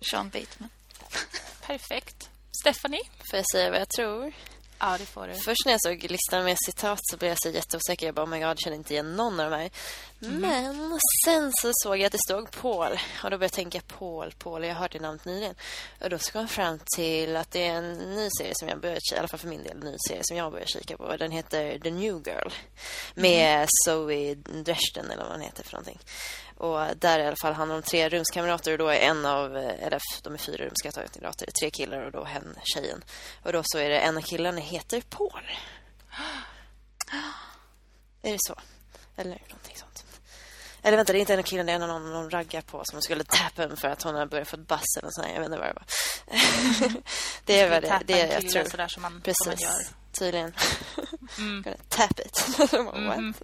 Sean Bateman. Perfekt. Stephanie? Får jag säga vad jag tror? Ja, det får du. Först när jag såg listan med citat så blev jag så jätteosäker. Jag bara, oh my god, jag känner inte igen någon av de här. Men sen så såg jag att det stod Paul. Och då började jag tänka, Paul, Paul, jag det namnet nyligen. Och då kom jag fram till att det är en ny serie som jag börjat, i alla fall för min del, en ny serie som jag börjar kika på. Den heter The New Girl. Med Zoe Dresden eller vad hon heter för någonting. Och där i alla fall handlar om tre rumskamrater och då är en av, eller de är fyra rumskamrater, tre killar och då hen, tjejen. Och då så är det en av killarna heter Paul. Är det så? Eller någonting sånt. Eller vänta, det är inte en av killarna, det är en någon, någon raggar på som skulle tappa henne för att hon har börjat få ett bass eller sånt. Jag vet inte vad det var. det är väl det, det en jag tror. Sådär som man, som Precis, man gör. tydligen. Mm. Tap it. Mhm.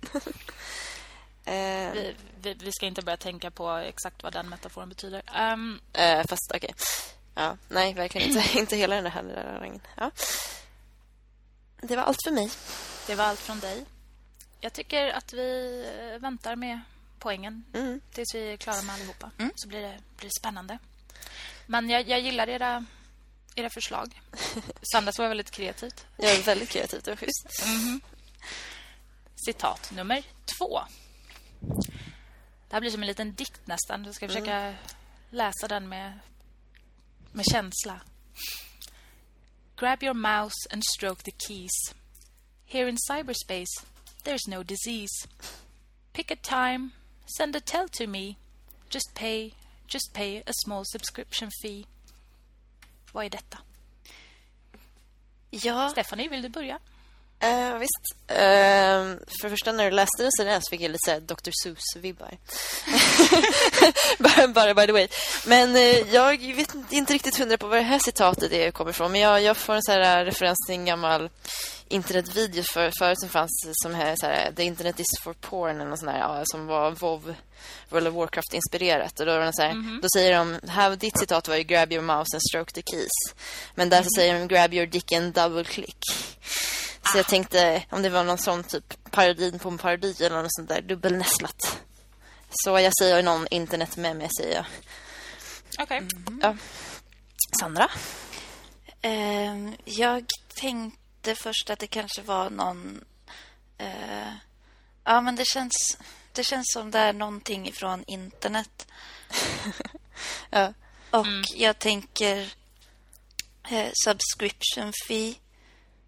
Eh, Vi, vi, vi ska inte börja tänka på exakt vad den metaforen betyder. Eh, fast okej. Ja, nej, verkligen inte. inte hela den här rangen. Ja. Det var allt för mig. det var allt från dig. Jag tycker att vi eh, väntar med poängen Mm. tills vi är klara med allihopa. Så blir det, blir det spännande. Men jag, jag gillar era, era förslag. Sandras var väldigt kreativt. Jag är väldigt kreativ. Det var schysst. Citat nummer två. Det här blir som en liten dikt nästan. Jag ska försöka läsa den med, med känsla. Grab your mouse and stroke the keys. Here in cyberspace, there's no disease. Pick a time, Send a tell to me. Just pay, just pay a small subscription fee. Vad är detta? Ja, Stephanie, vill du börja? Uh, visst. Uh, för det första, när du läste det så fick jag lite så här Dr. Seuss-vibbar. bara, bara by the way. Men uh, jag vet inte riktigt hundra på vad det här citatet är kommer ifrån. Men jag, jag får en så här referens till en gammal internetvideo för, förut som fanns som här, så här The Internet is for porn eller sånt där, ja, som var WoW World of Warcraft-inspirerat. Och då, var så här, Mhm. då säger de, här, ditt citat var ju grab your mouse and stroke the keys. Men där så säger de grab your dick and double click. Så jag tänkte om det var någon sån typ parodin på en parodi eller något sånt där dubbelnässlat. Så jag säger någon internetmeme säger jag. Okej. Ja. Sandra? ehm, jag tänkte först att det kanske var någon... eh, ja, men det känns, det känns som det är någonting från internet. Ja. Och jag tänker eh, subscription fee.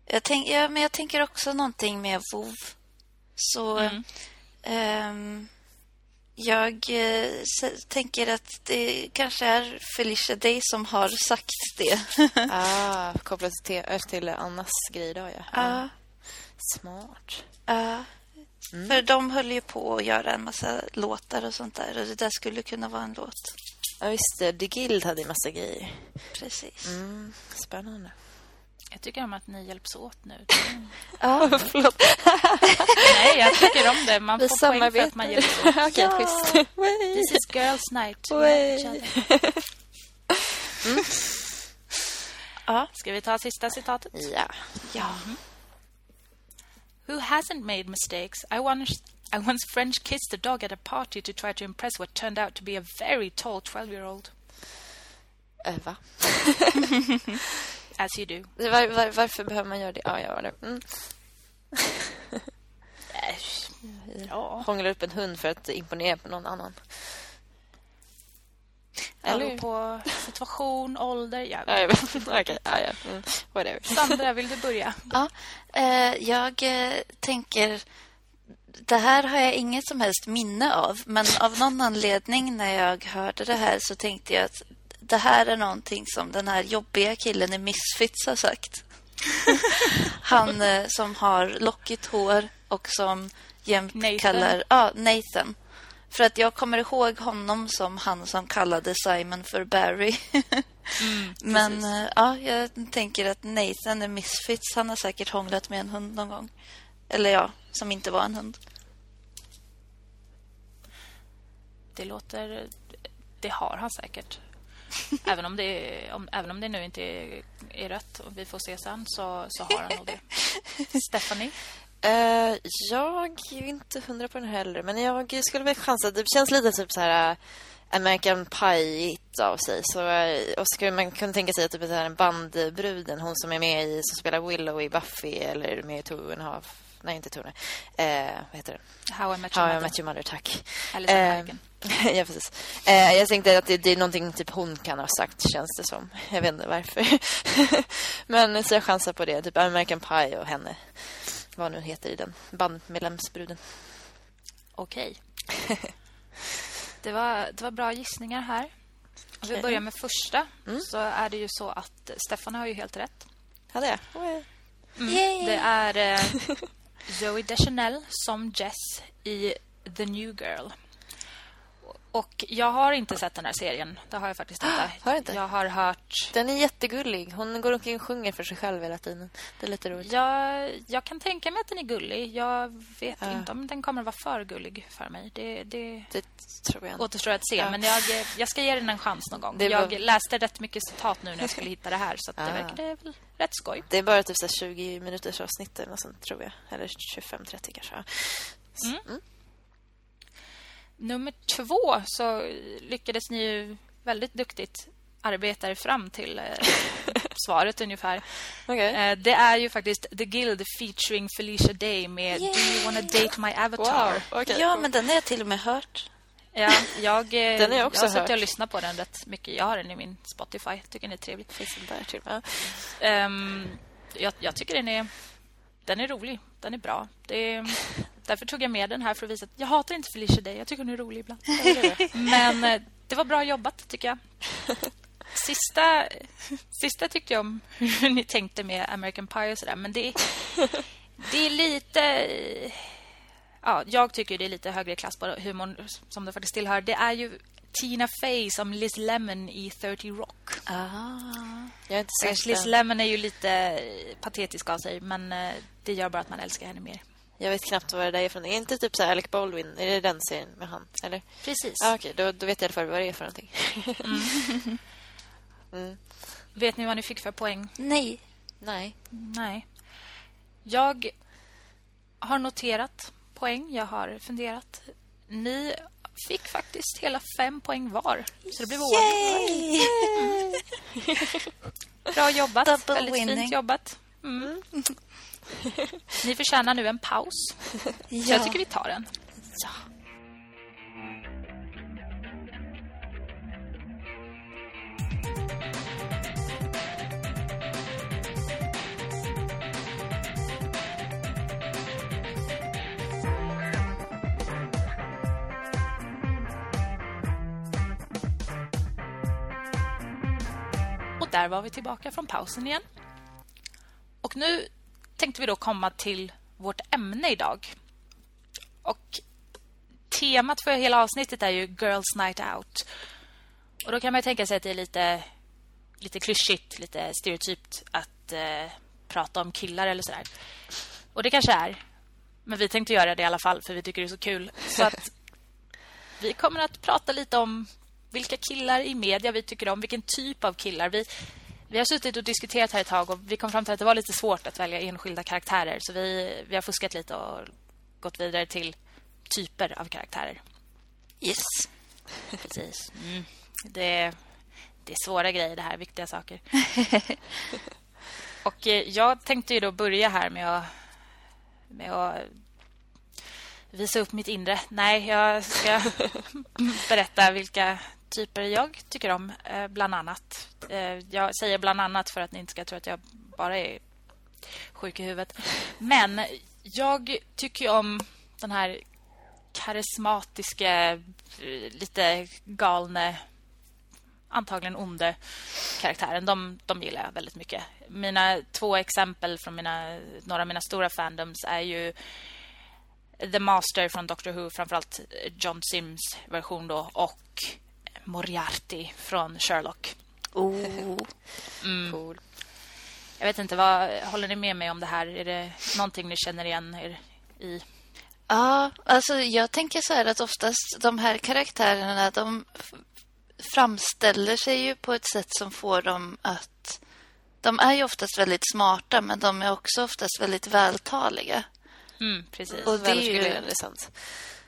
Jag, tänk, ja, men jag tänker också någonting med WoW. Så ehm, jag eh, tänker att det kanske är Felicia Day som har sagt det. Ah, kopplat till, äh, till Annas grej då, ja. Ja. Smart. Ja. För de höll ju på att göra en massa låtar och sånt där. Och det där skulle kunna vara en låt. Ja, visst. The Guild hade ju massa grejer. Precis. Mm, spännande. Jag tycker om att ni hjälps åt nu. Ja. Förlåt. Nej, jag tycker om det. Man Vi får poäng för att man hjälps åt. Okej, Ja. schysst. This is girls night. Other. ja. Ska vi ta sista citatet? Ja. Ja. Who hasn't made mistakes? I once, I once French kissed a dog at a party to try to impress what turned out to be a very tall 12-year-old. Äh, va? As you do. Var, var, varför behöver man göra det? Ja, jag var det. Mm. Ja. Hångla upp en hund för att imponera på någon annan. Eller- Eller på situation, ålder. Jag Ja, jag vet. Okej, ja, ja. Mm. Whatever. Sandra, vill du börja? ja. Eh, jag eh, tänker... Det här har jag inget som helst minne av. Men av någon anledning när jag hörde det här så tänkte jag att det här är någonting som den här jobbiga killen i Misfits har sagt. Han eh, som har lockigt hår och som jämt Nathan. kallar... Ja, Nathan. För att jag kommer ihåg honom som han som kallade Simon för Barry. Men eh, ja, jag tänker att Nathan är Misfits. Han har säkert hånglat med en hund någon gång. Eller ja, som inte var en hund. Det låter... Det har han säkert. Även om det, om, även om det nu inte är, är rätt och vi får se sen så, så har han nog det. Stephanie? Eh, jag är inte hundra på den heller, men jag skulle väl chansa. Det känns lite typ så här eh, American Pie av sig. Så, eh, och skulle man kunna tänka sig att typ så här, bandbruden, hon som är med i, som spelar Willow i Buffy eller med i Two and a Half, nej inte Half, eh, vad heter det? How I Met How Your I Mother. Met Your Mother, tack. Eh, ja, precis. Eh, jag tänkte att det, det är någonting typ hon kan ha sagt, känns det som. Jag vet inte varför. Men så jag chansar på det. Typ American Pie och henne. Vad nu heter i den. Bandmedlemsbruden. Okej. Det var, det var bra gissningar här. Om vi börjar med första så är det ju så att Stefan har ju helt rätt. Hade jag? Yay! Det är eh, Zoe Deschanel som Jess i The New Girl. Och jag har inte sett den här serien. Det har jag faktiskt inte. Har inte? Jag har hört... Den är jättegullig. Hon går omkring och sjunger för sig själv hela tiden. Det är lite roligt. Jag, jag kan tänka mig att den är gullig. Jag vet Ja. inte om den kommer att vara för gullig för mig. Det, det Det tror jag inte. återstår att se. Ja. Men jag, jag ska ge den en chans någon gång. Det Jag var- läste rätt mycket citat nu när jag skulle hitta det här. Så att det verkade väl rätt skoj. Det är bara typ så här 20 minuters avsnitt eller sånt, tror jag. Eller 25-30 kanske. Nummer två så lyckades ni ju väldigt duktigt arbeta er fram till eh, svaret ungefär. Okej. Eh, det är ju faktiskt The Guild featuring Felicia Day med Do you wanna date my avatar? Wow, okej. Ja, men den har jag till och med hört. Ja, jag, eh, Den jag också jag har suttit och lyssnat på den rätt mycket. Jag har den i min Spotify. Tycker den är trevlig. Finns det där till? Ja. Ehm, jag, jag tycker den är, den är rolig. Den är bra. Är, därför tog jag med den här för att visa att jag hatar inte Felicia Day. Jag tycker hon är rolig ibland. Men eh, det var bra jobbat, tycker jag. Sista, sista tyckte jag om hur ni tänkte med American Pie och sådär. Men det, det är lite... Ja, jag tycker det är lite högre klass på humorn som det faktiskt tillhör. Det är ju Tina Fey som Liz Lemon i 30 Rock. Ah. Jag inte Eh, sett Liz. Lemon är ju lite patetisk av sig, men eh, det gör bara att man älskar henne mer. Jag vet knappt vad det där är från. Är inte typ så Alec Baldwin? Är det den serien med han? Eller? Precis. Ja, okej. Då, då vet jag i alla fall vad det är för någonting. Vet ni vad ni fick för poäng? Nej. Nej. Nej. Jag har noterat poäng. Jag har funderat. Ni fick faktiskt hela fem poäng var. Så det blev oavgjort. Bra jobbat. Double Väldigt winning. fint jobbat. Mm. Ni förtjänar nu en paus. Så Ja. jag tycker vi tar den. Ja. Där var vi tillbaka från pausen igen. Och nu tänkte vi då komma till vårt ämne idag. Och temat för hela avsnittet är ju Girls Night Out. Och då kan man ju tänka sig att det är lite, lite klyschigt, lite stereotypt att eh, prata om killar eller sådär. Och det kanske är. Men vi tänkte göra det i alla fall för vi tycker det är så kul. Så att vi kommer att prata lite om vilka killar i media vi tycker om, vilken typ av killar. Vi, vi har suttit och diskuterat här ett tag och vi kom fram till att det var lite svårt att välja enskilda karaktärer. Så vi, vi har fuskat lite och gått vidare till typer av karaktärer. Yes. Precis. Mm. Det, det är svåra grejer det här, viktiga saker. och eh, jag tänkte ju då börja här med att, med att visa upp mitt inre. Nej, jag ska berätta vilka typer jag tycker om, eh, bland annat. Eh, jag säger bland annat för att ni inte ska tro att jag bara är sjuk i huvudet. Men jag tycker ju om den här karismatiska, eh, lite galne, antagligen onde karaktären. De, de gillar jag väldigt mycket. Mina två exempel från mina, några av mina stora fandoms är ju The Master från Doctor Who, framförallt John Sims version då, och Moriarty från Sherlock. Oh. Cool. Jag vet inte, vad håller ni med mig om det här? Är det någonting ni känner igen er i? Ja, alltså jag tänker så här att oftast de här karaktärerna de framställer sig ju på ett sätt som får dem att... De är ju oftast väldigt smarta men de är också oftast väldigt vältaliga. Mm, precis. Och det är ju-.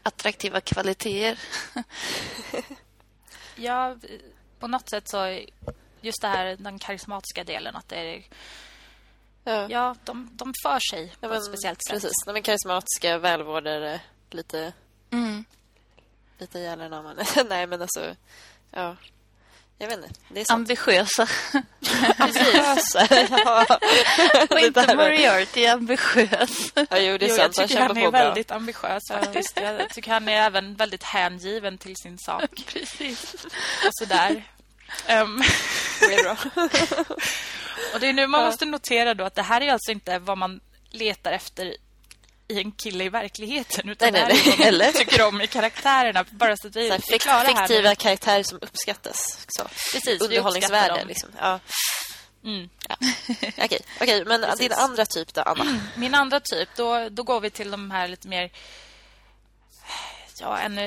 Attraktiva kvaliteter. Ja, på något sätt så just det här, den karismatiska delen, att det är, Ja. ja, de, de för sig på Ja, ett men, speciellt sätt. Precis. De är karismatiska, välvårdade, lite, Mm. lite man Nej, men alltså... Ja. Jag vet inte. Det är sant. Ambitiösa. Precis. ja. Och inte Moriarty är ambitiös. ja, jo, det är Jo, jag sant. Han tycker kämpar han är bra. väldigt ambitiös faktiskt. Jag tycker han är även väldigt hängiven till sin sak. Precis. Och sådär. Um, Det är bra. och det är nu man Ja. måste notera då att det här är alltså inte vad man letar efter i en kille i verkligheten. Utan Nej, nej, man eller? tycker om i karaktärerna. Bara så att vi Så här, är fikt, klara här fiktiva karaktärer som uppskattas. Så. Precis, Underhållningsvärde, liksom. Ja. Mm. Okej, okej, men Precis. din andra typ då, Anna? Min andra typ, då, då går vi till de här lite mer... Ja, en, eh,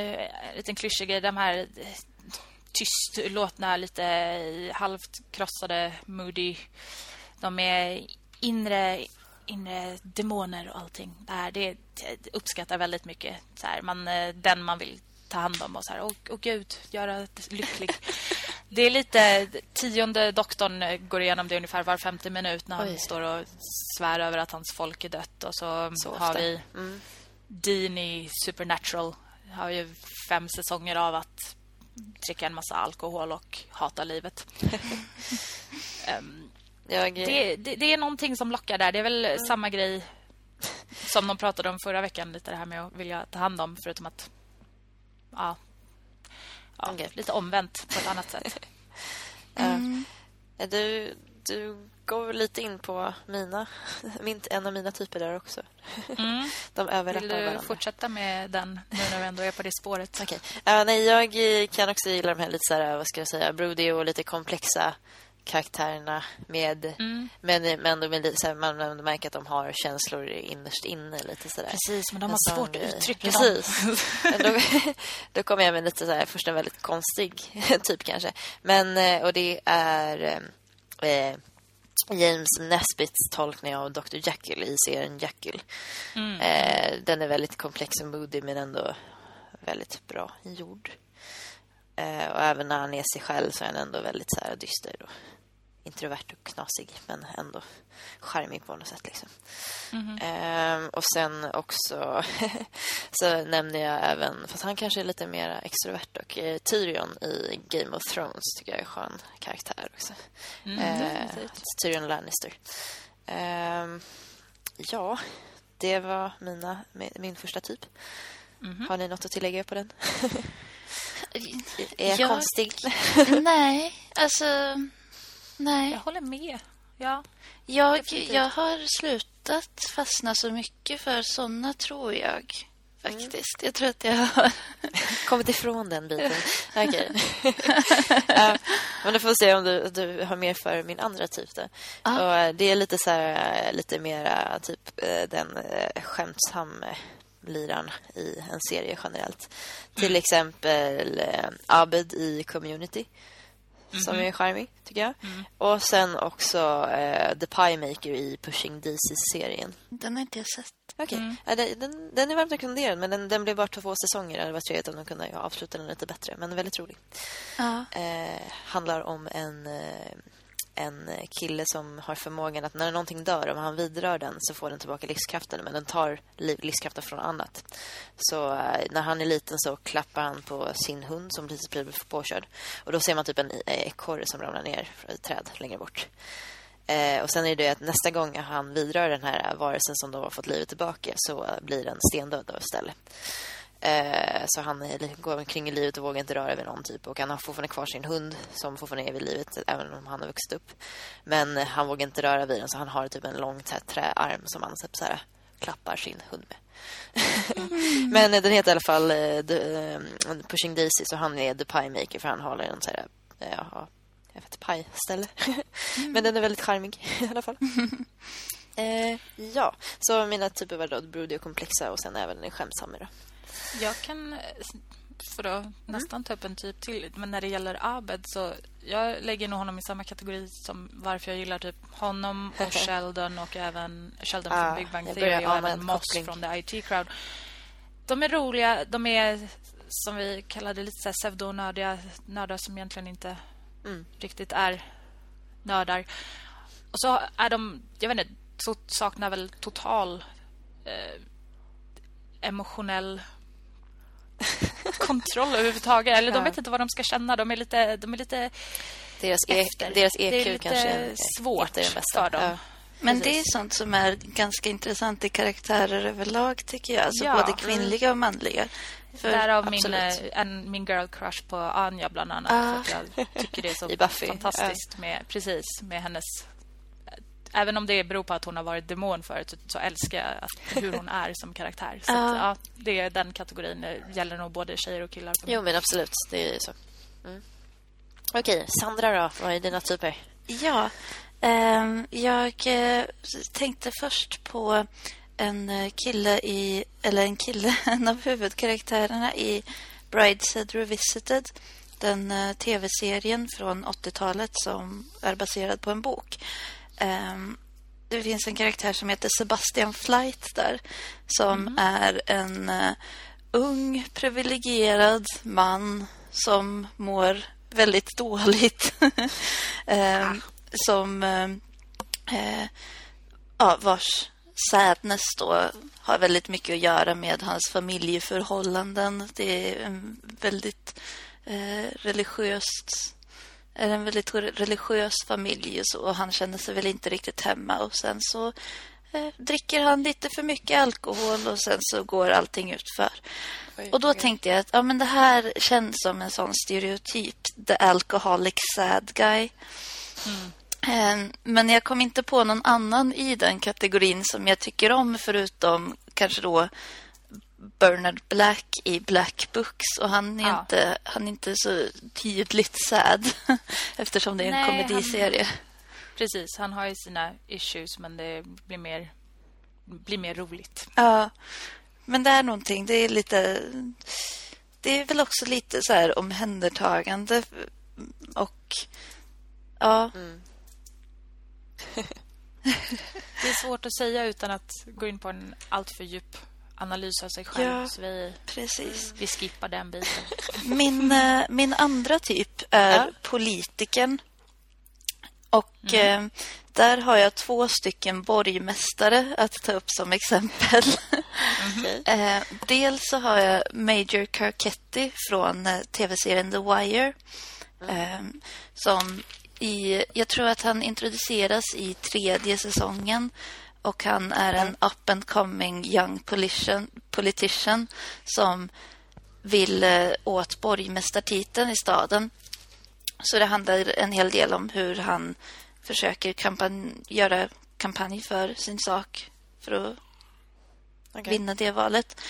en liten klyschig grej. De här eh, tystlåtna, lite eh, halvt krossade, moody. De är inre, inre demoner och allting. Det här det, uppskattar väldigt mycket. Så här, man, eh, den man vill ta hand om och så här, åh, åh gud, göra det lycklig. Det är lite, tionde doktorn går igenom det ungefär var femte minut när han Oj. står och svär över att hans folk är dött. Och så, Så har vi Mm. Dean i Supernatural. Har ju fem säsonger av att dricka en massa alkohol och hata livet. Ehm, Jag, det, det, det är någonting som lockar där. Det är väl samma grej Som de pratade om förra veckan, lite det här med att vilja ta hand om, förutom att... Ja, ja Okej. lite omvänt på ett annat sätt. Mm. Du, du går lite in på mina, min, en av mina typer där också. Mm. De överlappar Vill du varandra. fortsätta med den nu när vi ändå är på det spåret? Okej. Ja, nej, jag kan också gilla de här lite så här, vad ska jag säga, broody och lite komplexa karaktärerna med, Mm. men, men de är lite så här, man, man märker att de har känslor innerst inne lite sådär. Precis, men de har sån svårt att uttrycka Precis. dem. Men då, då kommer jag med lite så här, först en väldigt konstig typ kanske. Men, eh, och det är eh, James Nesbitts tolkning av Dr. Jekyll i serien Jekyll. Mm. Eh, den är väldigt komplex och modig men ändå väldigt bra gjord. Eh, och även när han är sig själv så är han ändå väldigt så här dyster och introvert och knasig men ändå charmig på något sätt. Liksom. Ehm, och sen också så nämner jag även, fast han kanske är lite mer extrovert och eh, Tyrion i Game of Thrones tycker jag är en skön karaktär också. Eh, Tyrion Lannister. Ehm, ja, det var mina, min, min första typ. Har ni något att tillägga på den? Är jag Jag- konstig? Nej, alltså... Jag Nej. håller med. Ja. Jag, definitivt. jag har slutat fastna så mycket för såna, tror jag. Faktiskt. Jag tror att jag har... Kommit ifrån den biten. Okej. Ja, men då får vi se om du, du har mer för min andra typ. Då. Ja. Och eh, det är lite så här, eh, lite mera typ eh, den skämtsam eh, liran i en serie generellt. Till exempel eh, Abed i Community. Som är charmig, tycker jag. Och sen också eh, The Pie Maker i Pushing DC-serien. Den har inte jag sett. Okej. Ja, den, den, den är varmt rekommenderad, men den, den blev bara två säsonger. Det varit trevligt om de kunde avsluta den lite bättre. Men väldigt rolig. Ja. Eh, handlar om en, eh, en kille som har förmågan att när någonting dör, om han vidrör den så får den tillbaka livskraften. Men den tar liv, livskraften från annat. Så eh, när han är liten så klappar han på sin hund som precis blivit påkörd. Och då ser man typ en e-, ekorre som ramlar ner från ett träd längre bort. Eh, och sen är det att nästa gång han vidrör den här varelsen som då har fått livet tillbaka så blir den stendöd då istället. Eh, så han är, går omkring i livet och vågar inte röra vid någon typ. Och han har fortfarande kvar sin hund som fortfarande är vid livet även om han har vuxit upp. Men han vågar inte röra vid den så han har typ en lång här, träarm som han typ, så här, klappar sin hund med. Men eh, den heter i alla fall eh, The, eh, Pushing Daisy så han är The Pie Maker för han håller en så här, eh, ja, jag vet, pajställe. Men den är väldigt charmig i alla fall. eh, ja, så mina typer var då broody och komplexa och sen även en skämtsamme då. Jag kan, eh, för att nästan ta upp en typ till, men när det gäller Abed så jag lägger nog honom i samma kategori som varför jag gillar typ honom och Sheldon och även Sheldon Ah, från Big Bang Theory och även en Moss koppling. från The IT Crowd. De är roliga, de är som vi kallade lite så här pseudonördiga nördar som egentligen inte Mm. riktigt är nördar. Och så är de, jag vet inte, så saknar väl total eh, emotionell kontroll överhuvudtaget. Eller de Ja. vet inte vad de ska känna. De är lite, de är lite Deras, e efter. deras det EQ är lite kanske är- svårt inte är den bästa. för dem. Ja. Men Precis. det är sånt som är ganska intressant i karaktärer överlag, tycker jag. Alltså Ja. både kvinnliga och manliga. För, Därav min, eh, en, min girl crush på Anja bland annat. Ah. För att jag tycker det är så fantastiskt med, precis, med hennes... Även om det beror på att hon har varit demon förut så, så älskar jag att, hur hon är som karaktär. Så att, ja, det är den kategorin. Det gäller nog både tjejer och killar. Jo, men absolut. Det är så. Mm. Okej, Sandra då? Vad är dina typer? Ja, ehm, jag eh, tänkte först på en kille i, eller en kille, en av huvudkaraktärerna i Brideshead Revisited. Den eh, tv-serien från 80-talet som är baserad på en bok. Ehm, det finns en karaktär som heter Sebastian Flight där. Som är en eh, ung, privilegierad man som mår väldigt dåligt. eh, Som eh, eh, ja, vars sadness då har väldigt mycket att göra med hans familjeförhållanden. Det är en väldigt eh, religiöst är en väldigt re- religiös familj och så, och han känner sig väl inte riktigt hemma och sen så eh, dricker han lite för mycket alkohol och sen så går allting utför. Och då tänkte jag att ja, men det här känns som en sån stereotyp. The alcoholic sad guy. Eh, Men jag kom inte på någon annan i den kategorin som jag tycker om förutom kanske då Bernard Black i Black Books. Och han är, Ja. inte, han är inte så tydligt sad eftersom det är en Nej, komediserie. Precis, han har ju sina issues men det blir mer, blir mer roligt. Ja, men det är någonting. Det är lite... Det är väl också lite så här omhändertagande och... Ja, Det är svårt att säga utan att gå in på en alltför djup analys av sig själv. Ja. Så vi, precis. vi skippar den biten. Min, eh, min andra typ är Ja. politikern. Och eh, där har jag två stycken borgmästare att ta upp som exempel. Okej. Eh, dels så har jag Major Carcetti från eh, tv-serien The Wire. Eh, som i, jag tror att han introduceras i tredje säsongen. Och han är en up and coming young politician, politician som vill eh, åt borgmästartiteln i staden. Så det handlar en hel del om hur han försöker kampanj, göra kampanj för sin sak för att Okej. vinna det valet.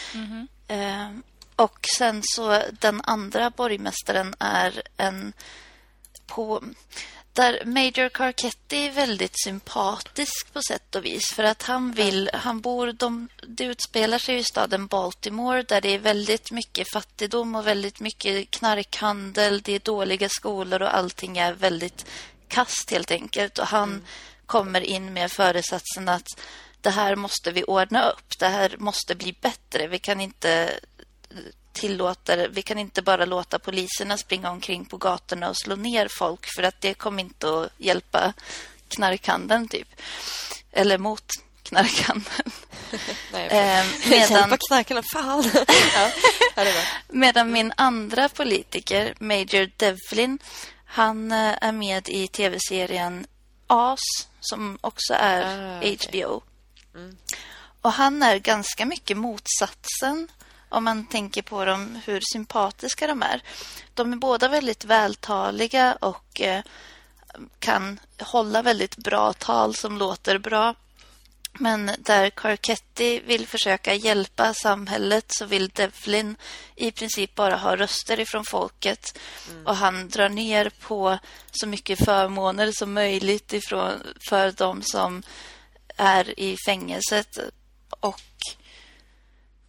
Eh, och sen så den andra borgmästaren är en på där Major Carcetti är väldigt sympatisk på sätt och vis för att han vill, han bor, de, det utspelar sig i staden Baltimore där det är väldigt mycket fattigdom och väldigt mycket knarkhandel, det är dåliga skolor och allting är väldigt kast helt enkelt. Och han kommer in med föresatsen att det här måste vi ordna upp, det här måste bli bättre, vi kan inte tillåter, vi kan inte bara låta poliserna springa omkring på gatorna och slå ner folk för att det kommer inte att hjälpa knarkhandeln typ. Eller mot knarkhandeln. Nej, Eh, medan... knarkarna, fan! ja, medan min andra politiker, Major Devlin, han eh, är med i tv-serien As som också är Ah, okej. HBO. Och han är ganska mycket motsatsen om man tänker på dem, hur sympatiska de är. De är båda väldigt vältaliga och eh, kan hålla väldigt bra tal som låter bra. Men där Carcetti vill försöka hjälpa samhället så vill Devlin i princip bara ha röster ifrån folket. Och han drar ner på så mycket förmåner som möjligt ifrån, för de som är i fängelset. Och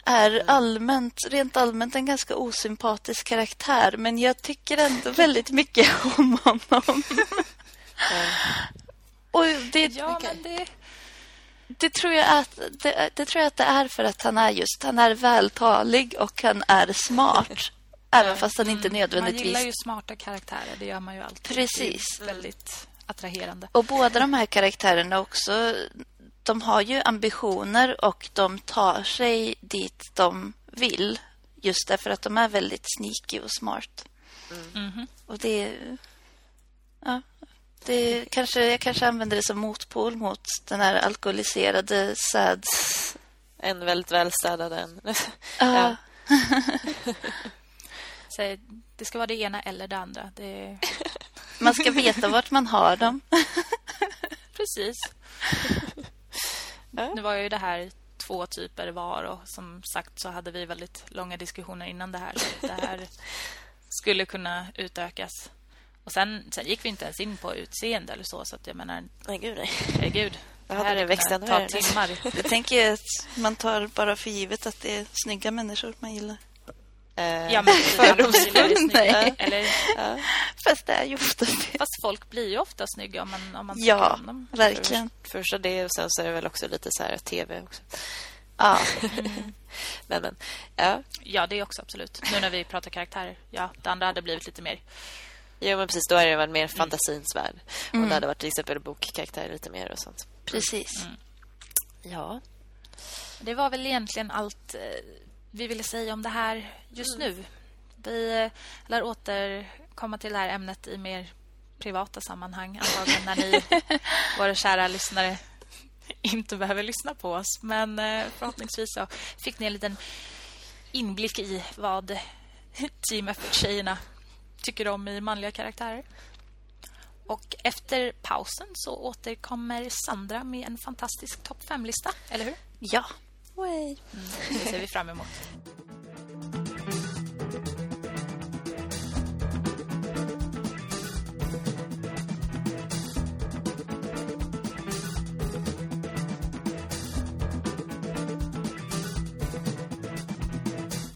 är allmänt, rent allmänt en ganska osympatisk karaktär. Men jag tycker ändå väldigt mycket om honom. Och det, Ja, men det... det, tror jag att, det, det tror jag att det är för att han är just han är vältalig och han är smart. Även fast han inte Man gillar nödvändigtvis... ju smarta karaktärer, det gör man ju alltid. Precis. Väldigt attraherande. Och båda de här karaktärerna också, de har ju ambitioner och de tar sig dit de vill. Just därför att de är väldigt sneaky och smart. Mhm. Och det... Ja, det kanske, jag kanske använder det som motpol mot den här alkoholiserade sads... En väldigt välstädad en. Ja. Så det ska vara det ena eller det andra. Det. Man ska veta vart man har dem. Precis. Nu var ju det här två typer var och som sagt så hade vi väldigt långa diskussioner innan det här. Det här skulle kunna utökas. Och sen, sen gick vi inte ens in på utseende eller så. Så att jag menar, Nej, gud nej. herregud. Jag hade det växt ännu timmar. Jag tänker att man tar bara för givet att det är snygga människor man gillar. Eh, Ja, men Fördomsfull. Eller, ja. Fast det är ju ofta det. fast folk blir ju ofta snygga om man, om man Ja, om dem. verkligen. Första det och sen så är det väl också lite så här tv också. Ja, Men, men. Ja. Ja, det är också absolut. Nu när vi pratar karaktärer. Ja, det andra hade blivit lite mer. Jo, men precis. Då är det väl mer fantasins värld. Om det hade varit till exempel bokkaraktärer lite mer och sånt. precis. Ja. Det var väl egentligen allt eh, vi ville säga om det här just nu. Vi eh, lär återkomma till det här ämnet i mer privata sammanhang antagligen när ni, våra kära lyssnare, inte behöver lyssna på oss. Men eh, förhoppningsvis så fick ni en liten inblick i vad Team Effort-tjejerna tycker om i manliga karaktärer. Och efter pausen så återkommer Sandra med en fantastisk topp 5-lista, eller hur? Ja. Way. Mm, det ser vi fram emot.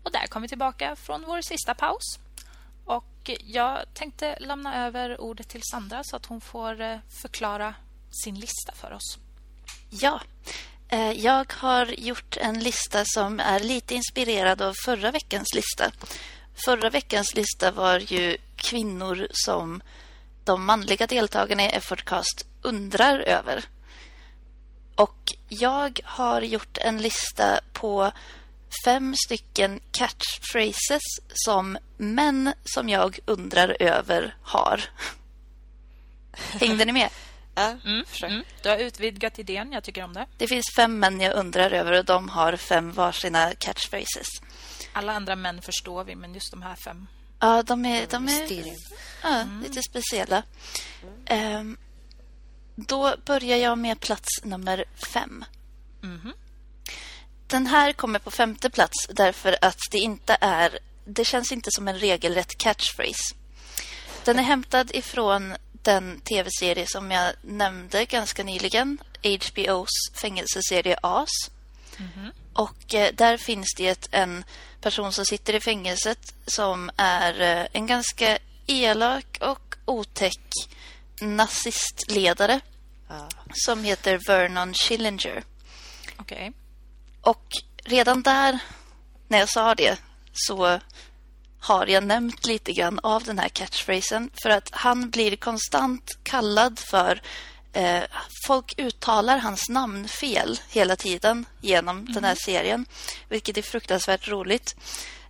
Och där kom vi tillbaka från vår sista paus. Och jag tänkte lämna över ordet till Sandra så att hon får eh, förklara sin lista för oss. Ja. Eh, jag har gjort en lista som är lite inspirerad av förra veckans lista. Förra veckans lista var ju kvinnor som de manliga deltagarna i Effortcast undrar över. Och jag har gjort en lista på fem stycken catchphrases som män som jag undrar över har. Hängde ni med? Ja, Mm, mm. Du har utvidgat idén, jag tycker om det. Det finns fem män jag undrar över och de har fem varsina catchphrases. Alla andra män förstår vi, men just de här fem. Ja, de är, de är ja, lite speciella. Ehm, då börjar jag med plats nummer fem. Mhm. Den här kommer på femte plats därför att det inte är... Det känns inte som en regelrätt catchphrase. Den är hämtad ifrån den tv-serie som jag nämnde ganska nyligen. HBOs fängelseserie As. Och eh, där finns det en person som sitter i fängelset som är eh, en ganska elak och otäck nazistledare Ja. som heter Vernon Schillinger. Okej. Och redan där, när jag sa det, så har jag nämnt lite grann av den här catchphrasen. För att han blir konstant kallad för... Eh, folk uttalar hans namn fel hela tiden genom den här serien. Vilket är fruktansvärt roligt.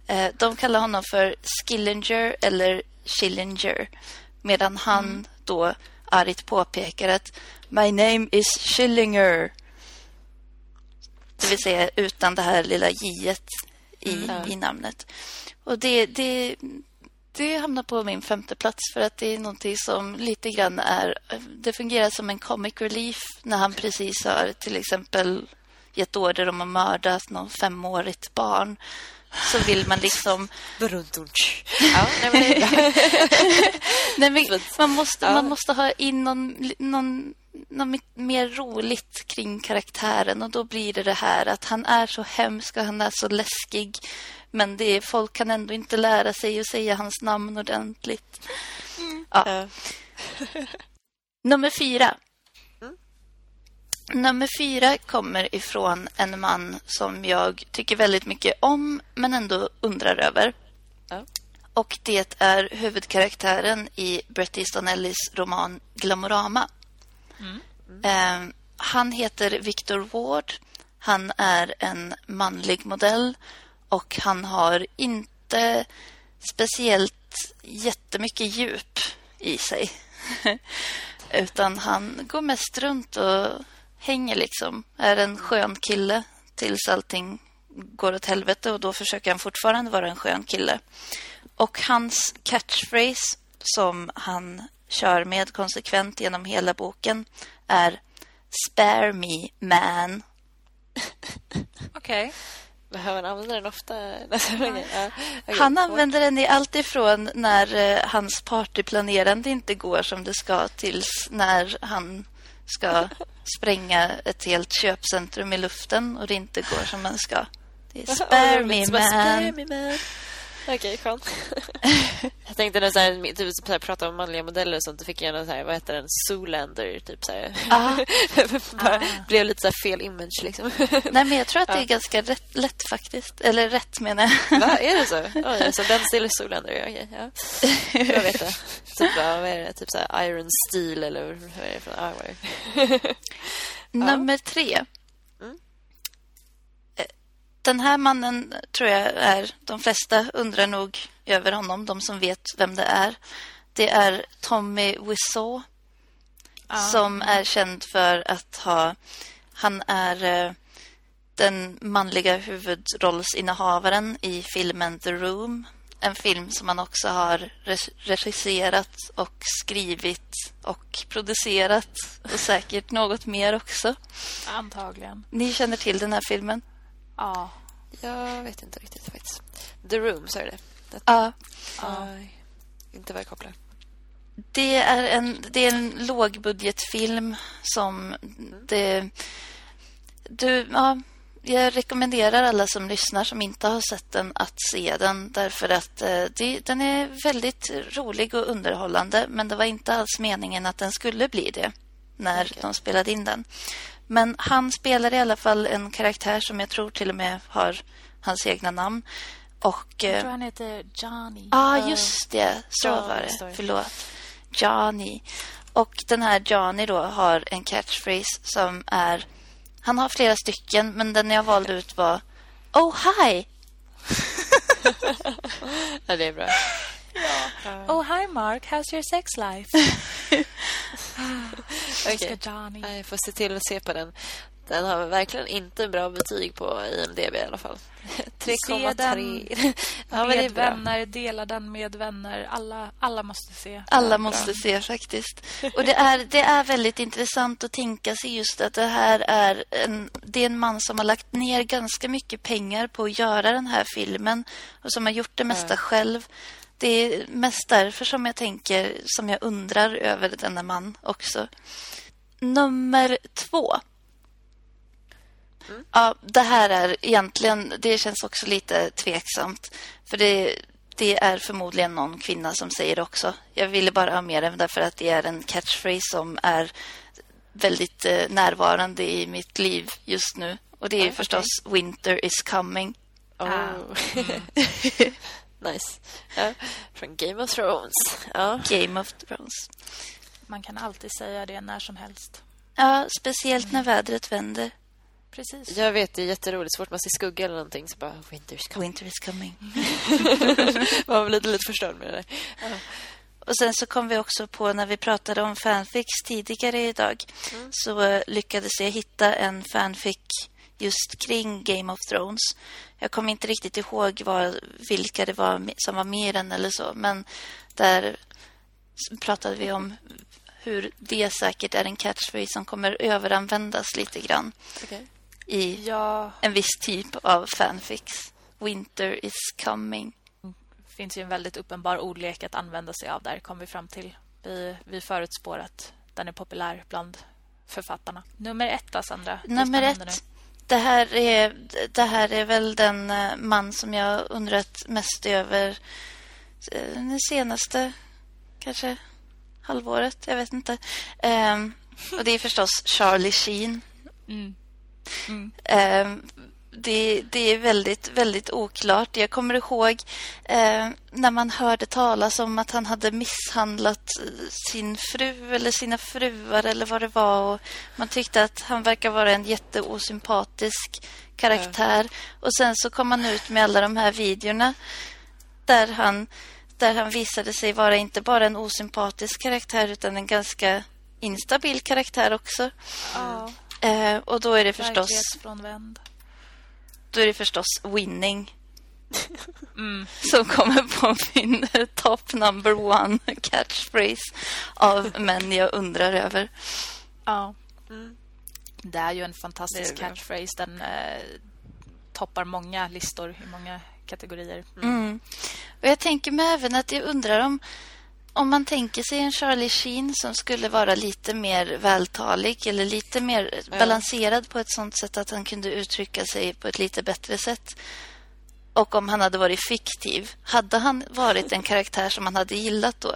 Eh, de kallar honom för Skillinger eller Schillinger. Medan han då argt påpekar att My name is Schillinger. Det vill säga utan det här lilla j i, i namnet. Och det, det, det hamnar på min femte plats för att det är någonting som lite grann är... Det fungerar som en comic relief när han precis har till exempel gett order om att mörda någon femårigt barn. Så vill man liksom... Bruntunch. Ja, nej. Nej, men man, måste, Ja. man måste ha in någon, någon, något mer roligt kring karaktären och då blir det det här att han är så hemsk och han är så läskig men det är, folk kan ändå inte lära sig att säga hans namn ordentligt. Ja. Ja. Nummer fyra. Nummer fyra kommer ifrån en man som jag tycker väldigt mycket om men ändå undrar över. Ja. Och det är huvudkaraktären i Bret Easton Ellis roman Glamorama. Eh, han heter Victor Ward. Han är en manlig modell och han har inte speciellt jättemycket djup i sig. Utan han går mest runt och hänger liksom. Är en skön kille tills allting går åt helvete och då försöker han fortfarande vara en skön kille. Och hans catchphrase som han kör med konsekvent genom hela boken är Spare me man. Okej. Behöver man använda den ofta? Ja. Han använder den i allt ifrån när eh, hans partyplanerande inte går som det ska tills när han ska spränga ett helt köpcentrum i luften och det inte går som man ska. Det är spare me bara, Spare man. me man. Okej, skönt. jag tänkte när så här, typ, så här, prata om manliga modeller och sånt, då fick jag någon så här, vad heter den, Zoolander, typ så här. Ah. Bara, Blev lite så här fel image liksom. Nej, men jag tror att det är ganska rätt, lätt faktiskt. Eller rätt menar jag. Va, är det så? Oj, så Ben Stiller Zoolander, okej, ja. Jag vet det. Typ, vad är det? Typ så här Iron Steel eller vad är det för ah? Nummer tre. Den här mannen tror jag är... De flesta undrar nog över honom, de som vet vem det är. Det är Tommy Wiseau som är känd för att ha Han är eh, den manliga huvudrollsinnehavaren i filmen The Room. En film som han också har regisserat och skrivit och producerat och säkert något mer också. Antagligen. Ni känner till den här filmen? Ja. Jag vet inte riktigt faktiskt. The Room, sa du det? det? Ja. ja. Inte vad jag kopplar. Det är en, det är en lågbudgetfilm som det... Du, ja, jag rekommenderar alla som lyssnar som inte har sett den att se den därför att eh, det, den är väldigt rolig och underhållande men det var inte alls meningen att den skulle bli det när okay. de spelade in den. Men han spelar i alla fall en karaktär som jag tror till och med har hans egna namn. Och, jag tror eh, han heter Johnny. Ja, ah, just det. Så var det. Förlåt. Johnny. Och den här Johnny då har en catchphrase som är... Han har flera stycken, men den jag valde ut var Oh, hi! ja, det är bra. Ja. Oh, hi Mark. How's your sex life? okay. Johnny. Jag får se till att se på den. Den har verkligen inte bra betyg på IMDB i alla fall. 3,3. ja, med vänner, dela den med vänner. Alla, alla måste se. Alla måste se faktiskt. Och det är, det är väldigt intressant att tänka sig just att det här är en, det är en man som har lagt ner ganska mycket pengar på att göra den här filmen och som har gjort det mesta ja. själv. Det är mest därför som jag tänker, som jag undrar över denna man också. Nummer två Mm. Ja, det här är egentligen, det känns också lite tveksamt. För det, det är förmodligen någon kvinna som säger det också. Jag ville bara ha med den därför att det är en catchphrase som är väldigt eh, närvarande i mitt liv just nu. Och det är ah, förstås okay. Winter is coming. Oh. Ah. nice. Ja, från Game of Thrones. Ja. Game of Thrones. Man kan alltid säga det när som helst. Ja, speciellt när vädret vänder. Precis. Jag vet, det är jätteroligt. Så fort man ser skugga eller någonting så bara Winter is coming. Winter is coming. man var lite, lite förstörd med det Ja. Och sen så kom vi också på när vi pratade om fanfics tidigare idag mm. så lyckades jag hitta en fanfic just kring Game of Thrones. Jag kommer inte riktigt ihåg vad, vilka det var som var med i den eller så, men där pratade vi om hur det säkert är en catchphrase som kommer överanvändas lite grann. Okay i ja. en viss typ av fanfics. Winter is coming. Det finns ju en väldigt uppenbar ordlek att använda sig av där, kom vi fram till. Vi, vi förutspår att den är populär bland författarna. Nummer ett då, Sandra? Nummer ett. Det här, är, det här är väl den eh, man som jag undrat mest över eh, det senaste, kanske halvåret. Jag vet inte. Um, och det är förstås Charlie Sheen. Mm. Mm. Eh, det, det, är väldigt, väldigt oklart. Jag kommer ihåg eh, när man hörde talas om att han hade misshandlat sin fru eller sina fruar eller vad det var. Och man tyckte att han verkar vara en jätteosympatisk karaktär. Mm. Och sen så kom han ut med alla de här videorna där han, där han visade sig vara inte bara en osympatisk karaktär utan en ganska instabil karaktär också. Mm. Eh, och då är det förstås... Då är det förstås winning. Mm. Som kommer på min top number one catchphrase av män jag undrar över. Ja. Mm. Det är ju en fantastisk catchphrase. Den eh, toppar många listor i många kategorier. Mm. mm. Och jag tänker mig även att jag undrar om om man tänker sig en Charlie Sheen som skulle vara lite mer vältalig eller lite mer ja. balanserad på ett sånt sätt att han kunde uttrycka sig på ett lite bättre sätt. Och om han hade varit fiktiv, hade han varit en karaktär som man hade gillat då?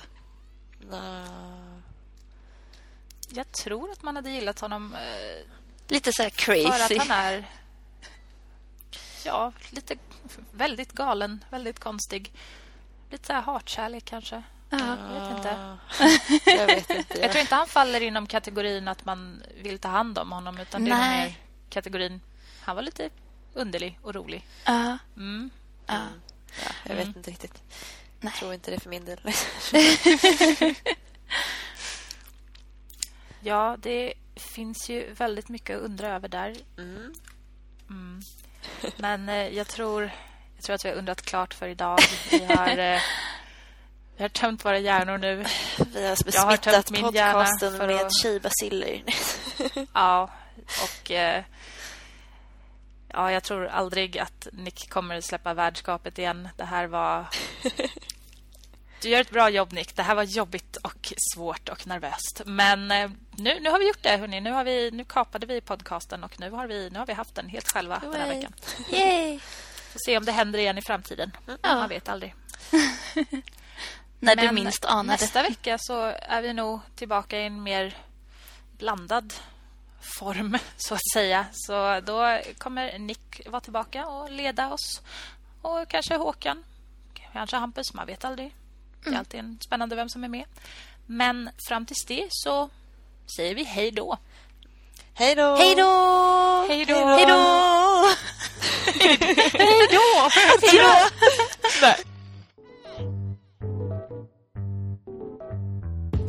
Jag tror att man hade gillat honom eh, lite så här crazy. För att han är ja, lite väldigt galen, väldigt konstig. Lite så här hatkärlek kanske. Ja, jag vet inte. jag vet inte. Jag tror inte han faller inom kategorin att man vill ta hand om honom utan det är mer kategorin han var lite underlig och rolig. Ja. Mm. Ja. ja jag vet mm. inte riktigt. Jag tror inte det för min del. ja, det Det finns ju väldigt mycket att undra över där. Mm. Mm. Men eh, jag, tror, jag tror att vi har undrat klart för idag. Vi har, eh, vi har tömt våra hjärnor nu. Vi har besmittat min podcasten för med att- tjejbaciller. Ja, och... Eh, ja, jag tror aldrig att Nick kommer släppa värdskapet igen. Det här var... Du gör ett bra jobb, Nick. Det här var jobbigt och svårt och nervöst. Men eh, nu, nu har vi gjort det, hörni. Nu, har vi, nu kapade vi podcasten och nu har vi, nu har vi haft den helt själva den här veckan. Yay! Får se om det händer igen i framtiden. Man vet aldrig. När du Men minst anar det. Nästa vecka så är vi nog tillbaka i en mer blandad form, så att säga. Så då kommer Nick vara tillbaka och leda oss. Och kanske Håkan. Kanske Hampus, man vet aldrig. Det är alltid en spännande vem som är med. Men fram tills det så säger vi hej då. Hej då! Hej då! Hej då! Hej då! Hej då! Hej då!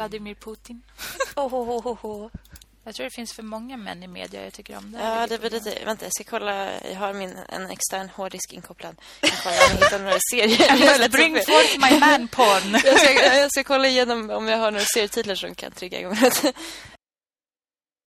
Vladimir Putin. Oh, oh, oh, oh. Jag tror det finns för många män i media jag tycker om. Det Ja, det blir lite... Vänta, jag ska kolla. Jag har min, en extern hårddisk inkopplad. Jag ska kolla om jag hittar några serier. Bring forth my man porn. jag, ska, jag ska kolla igenom om jag har några serietitlar som kan trigga igång.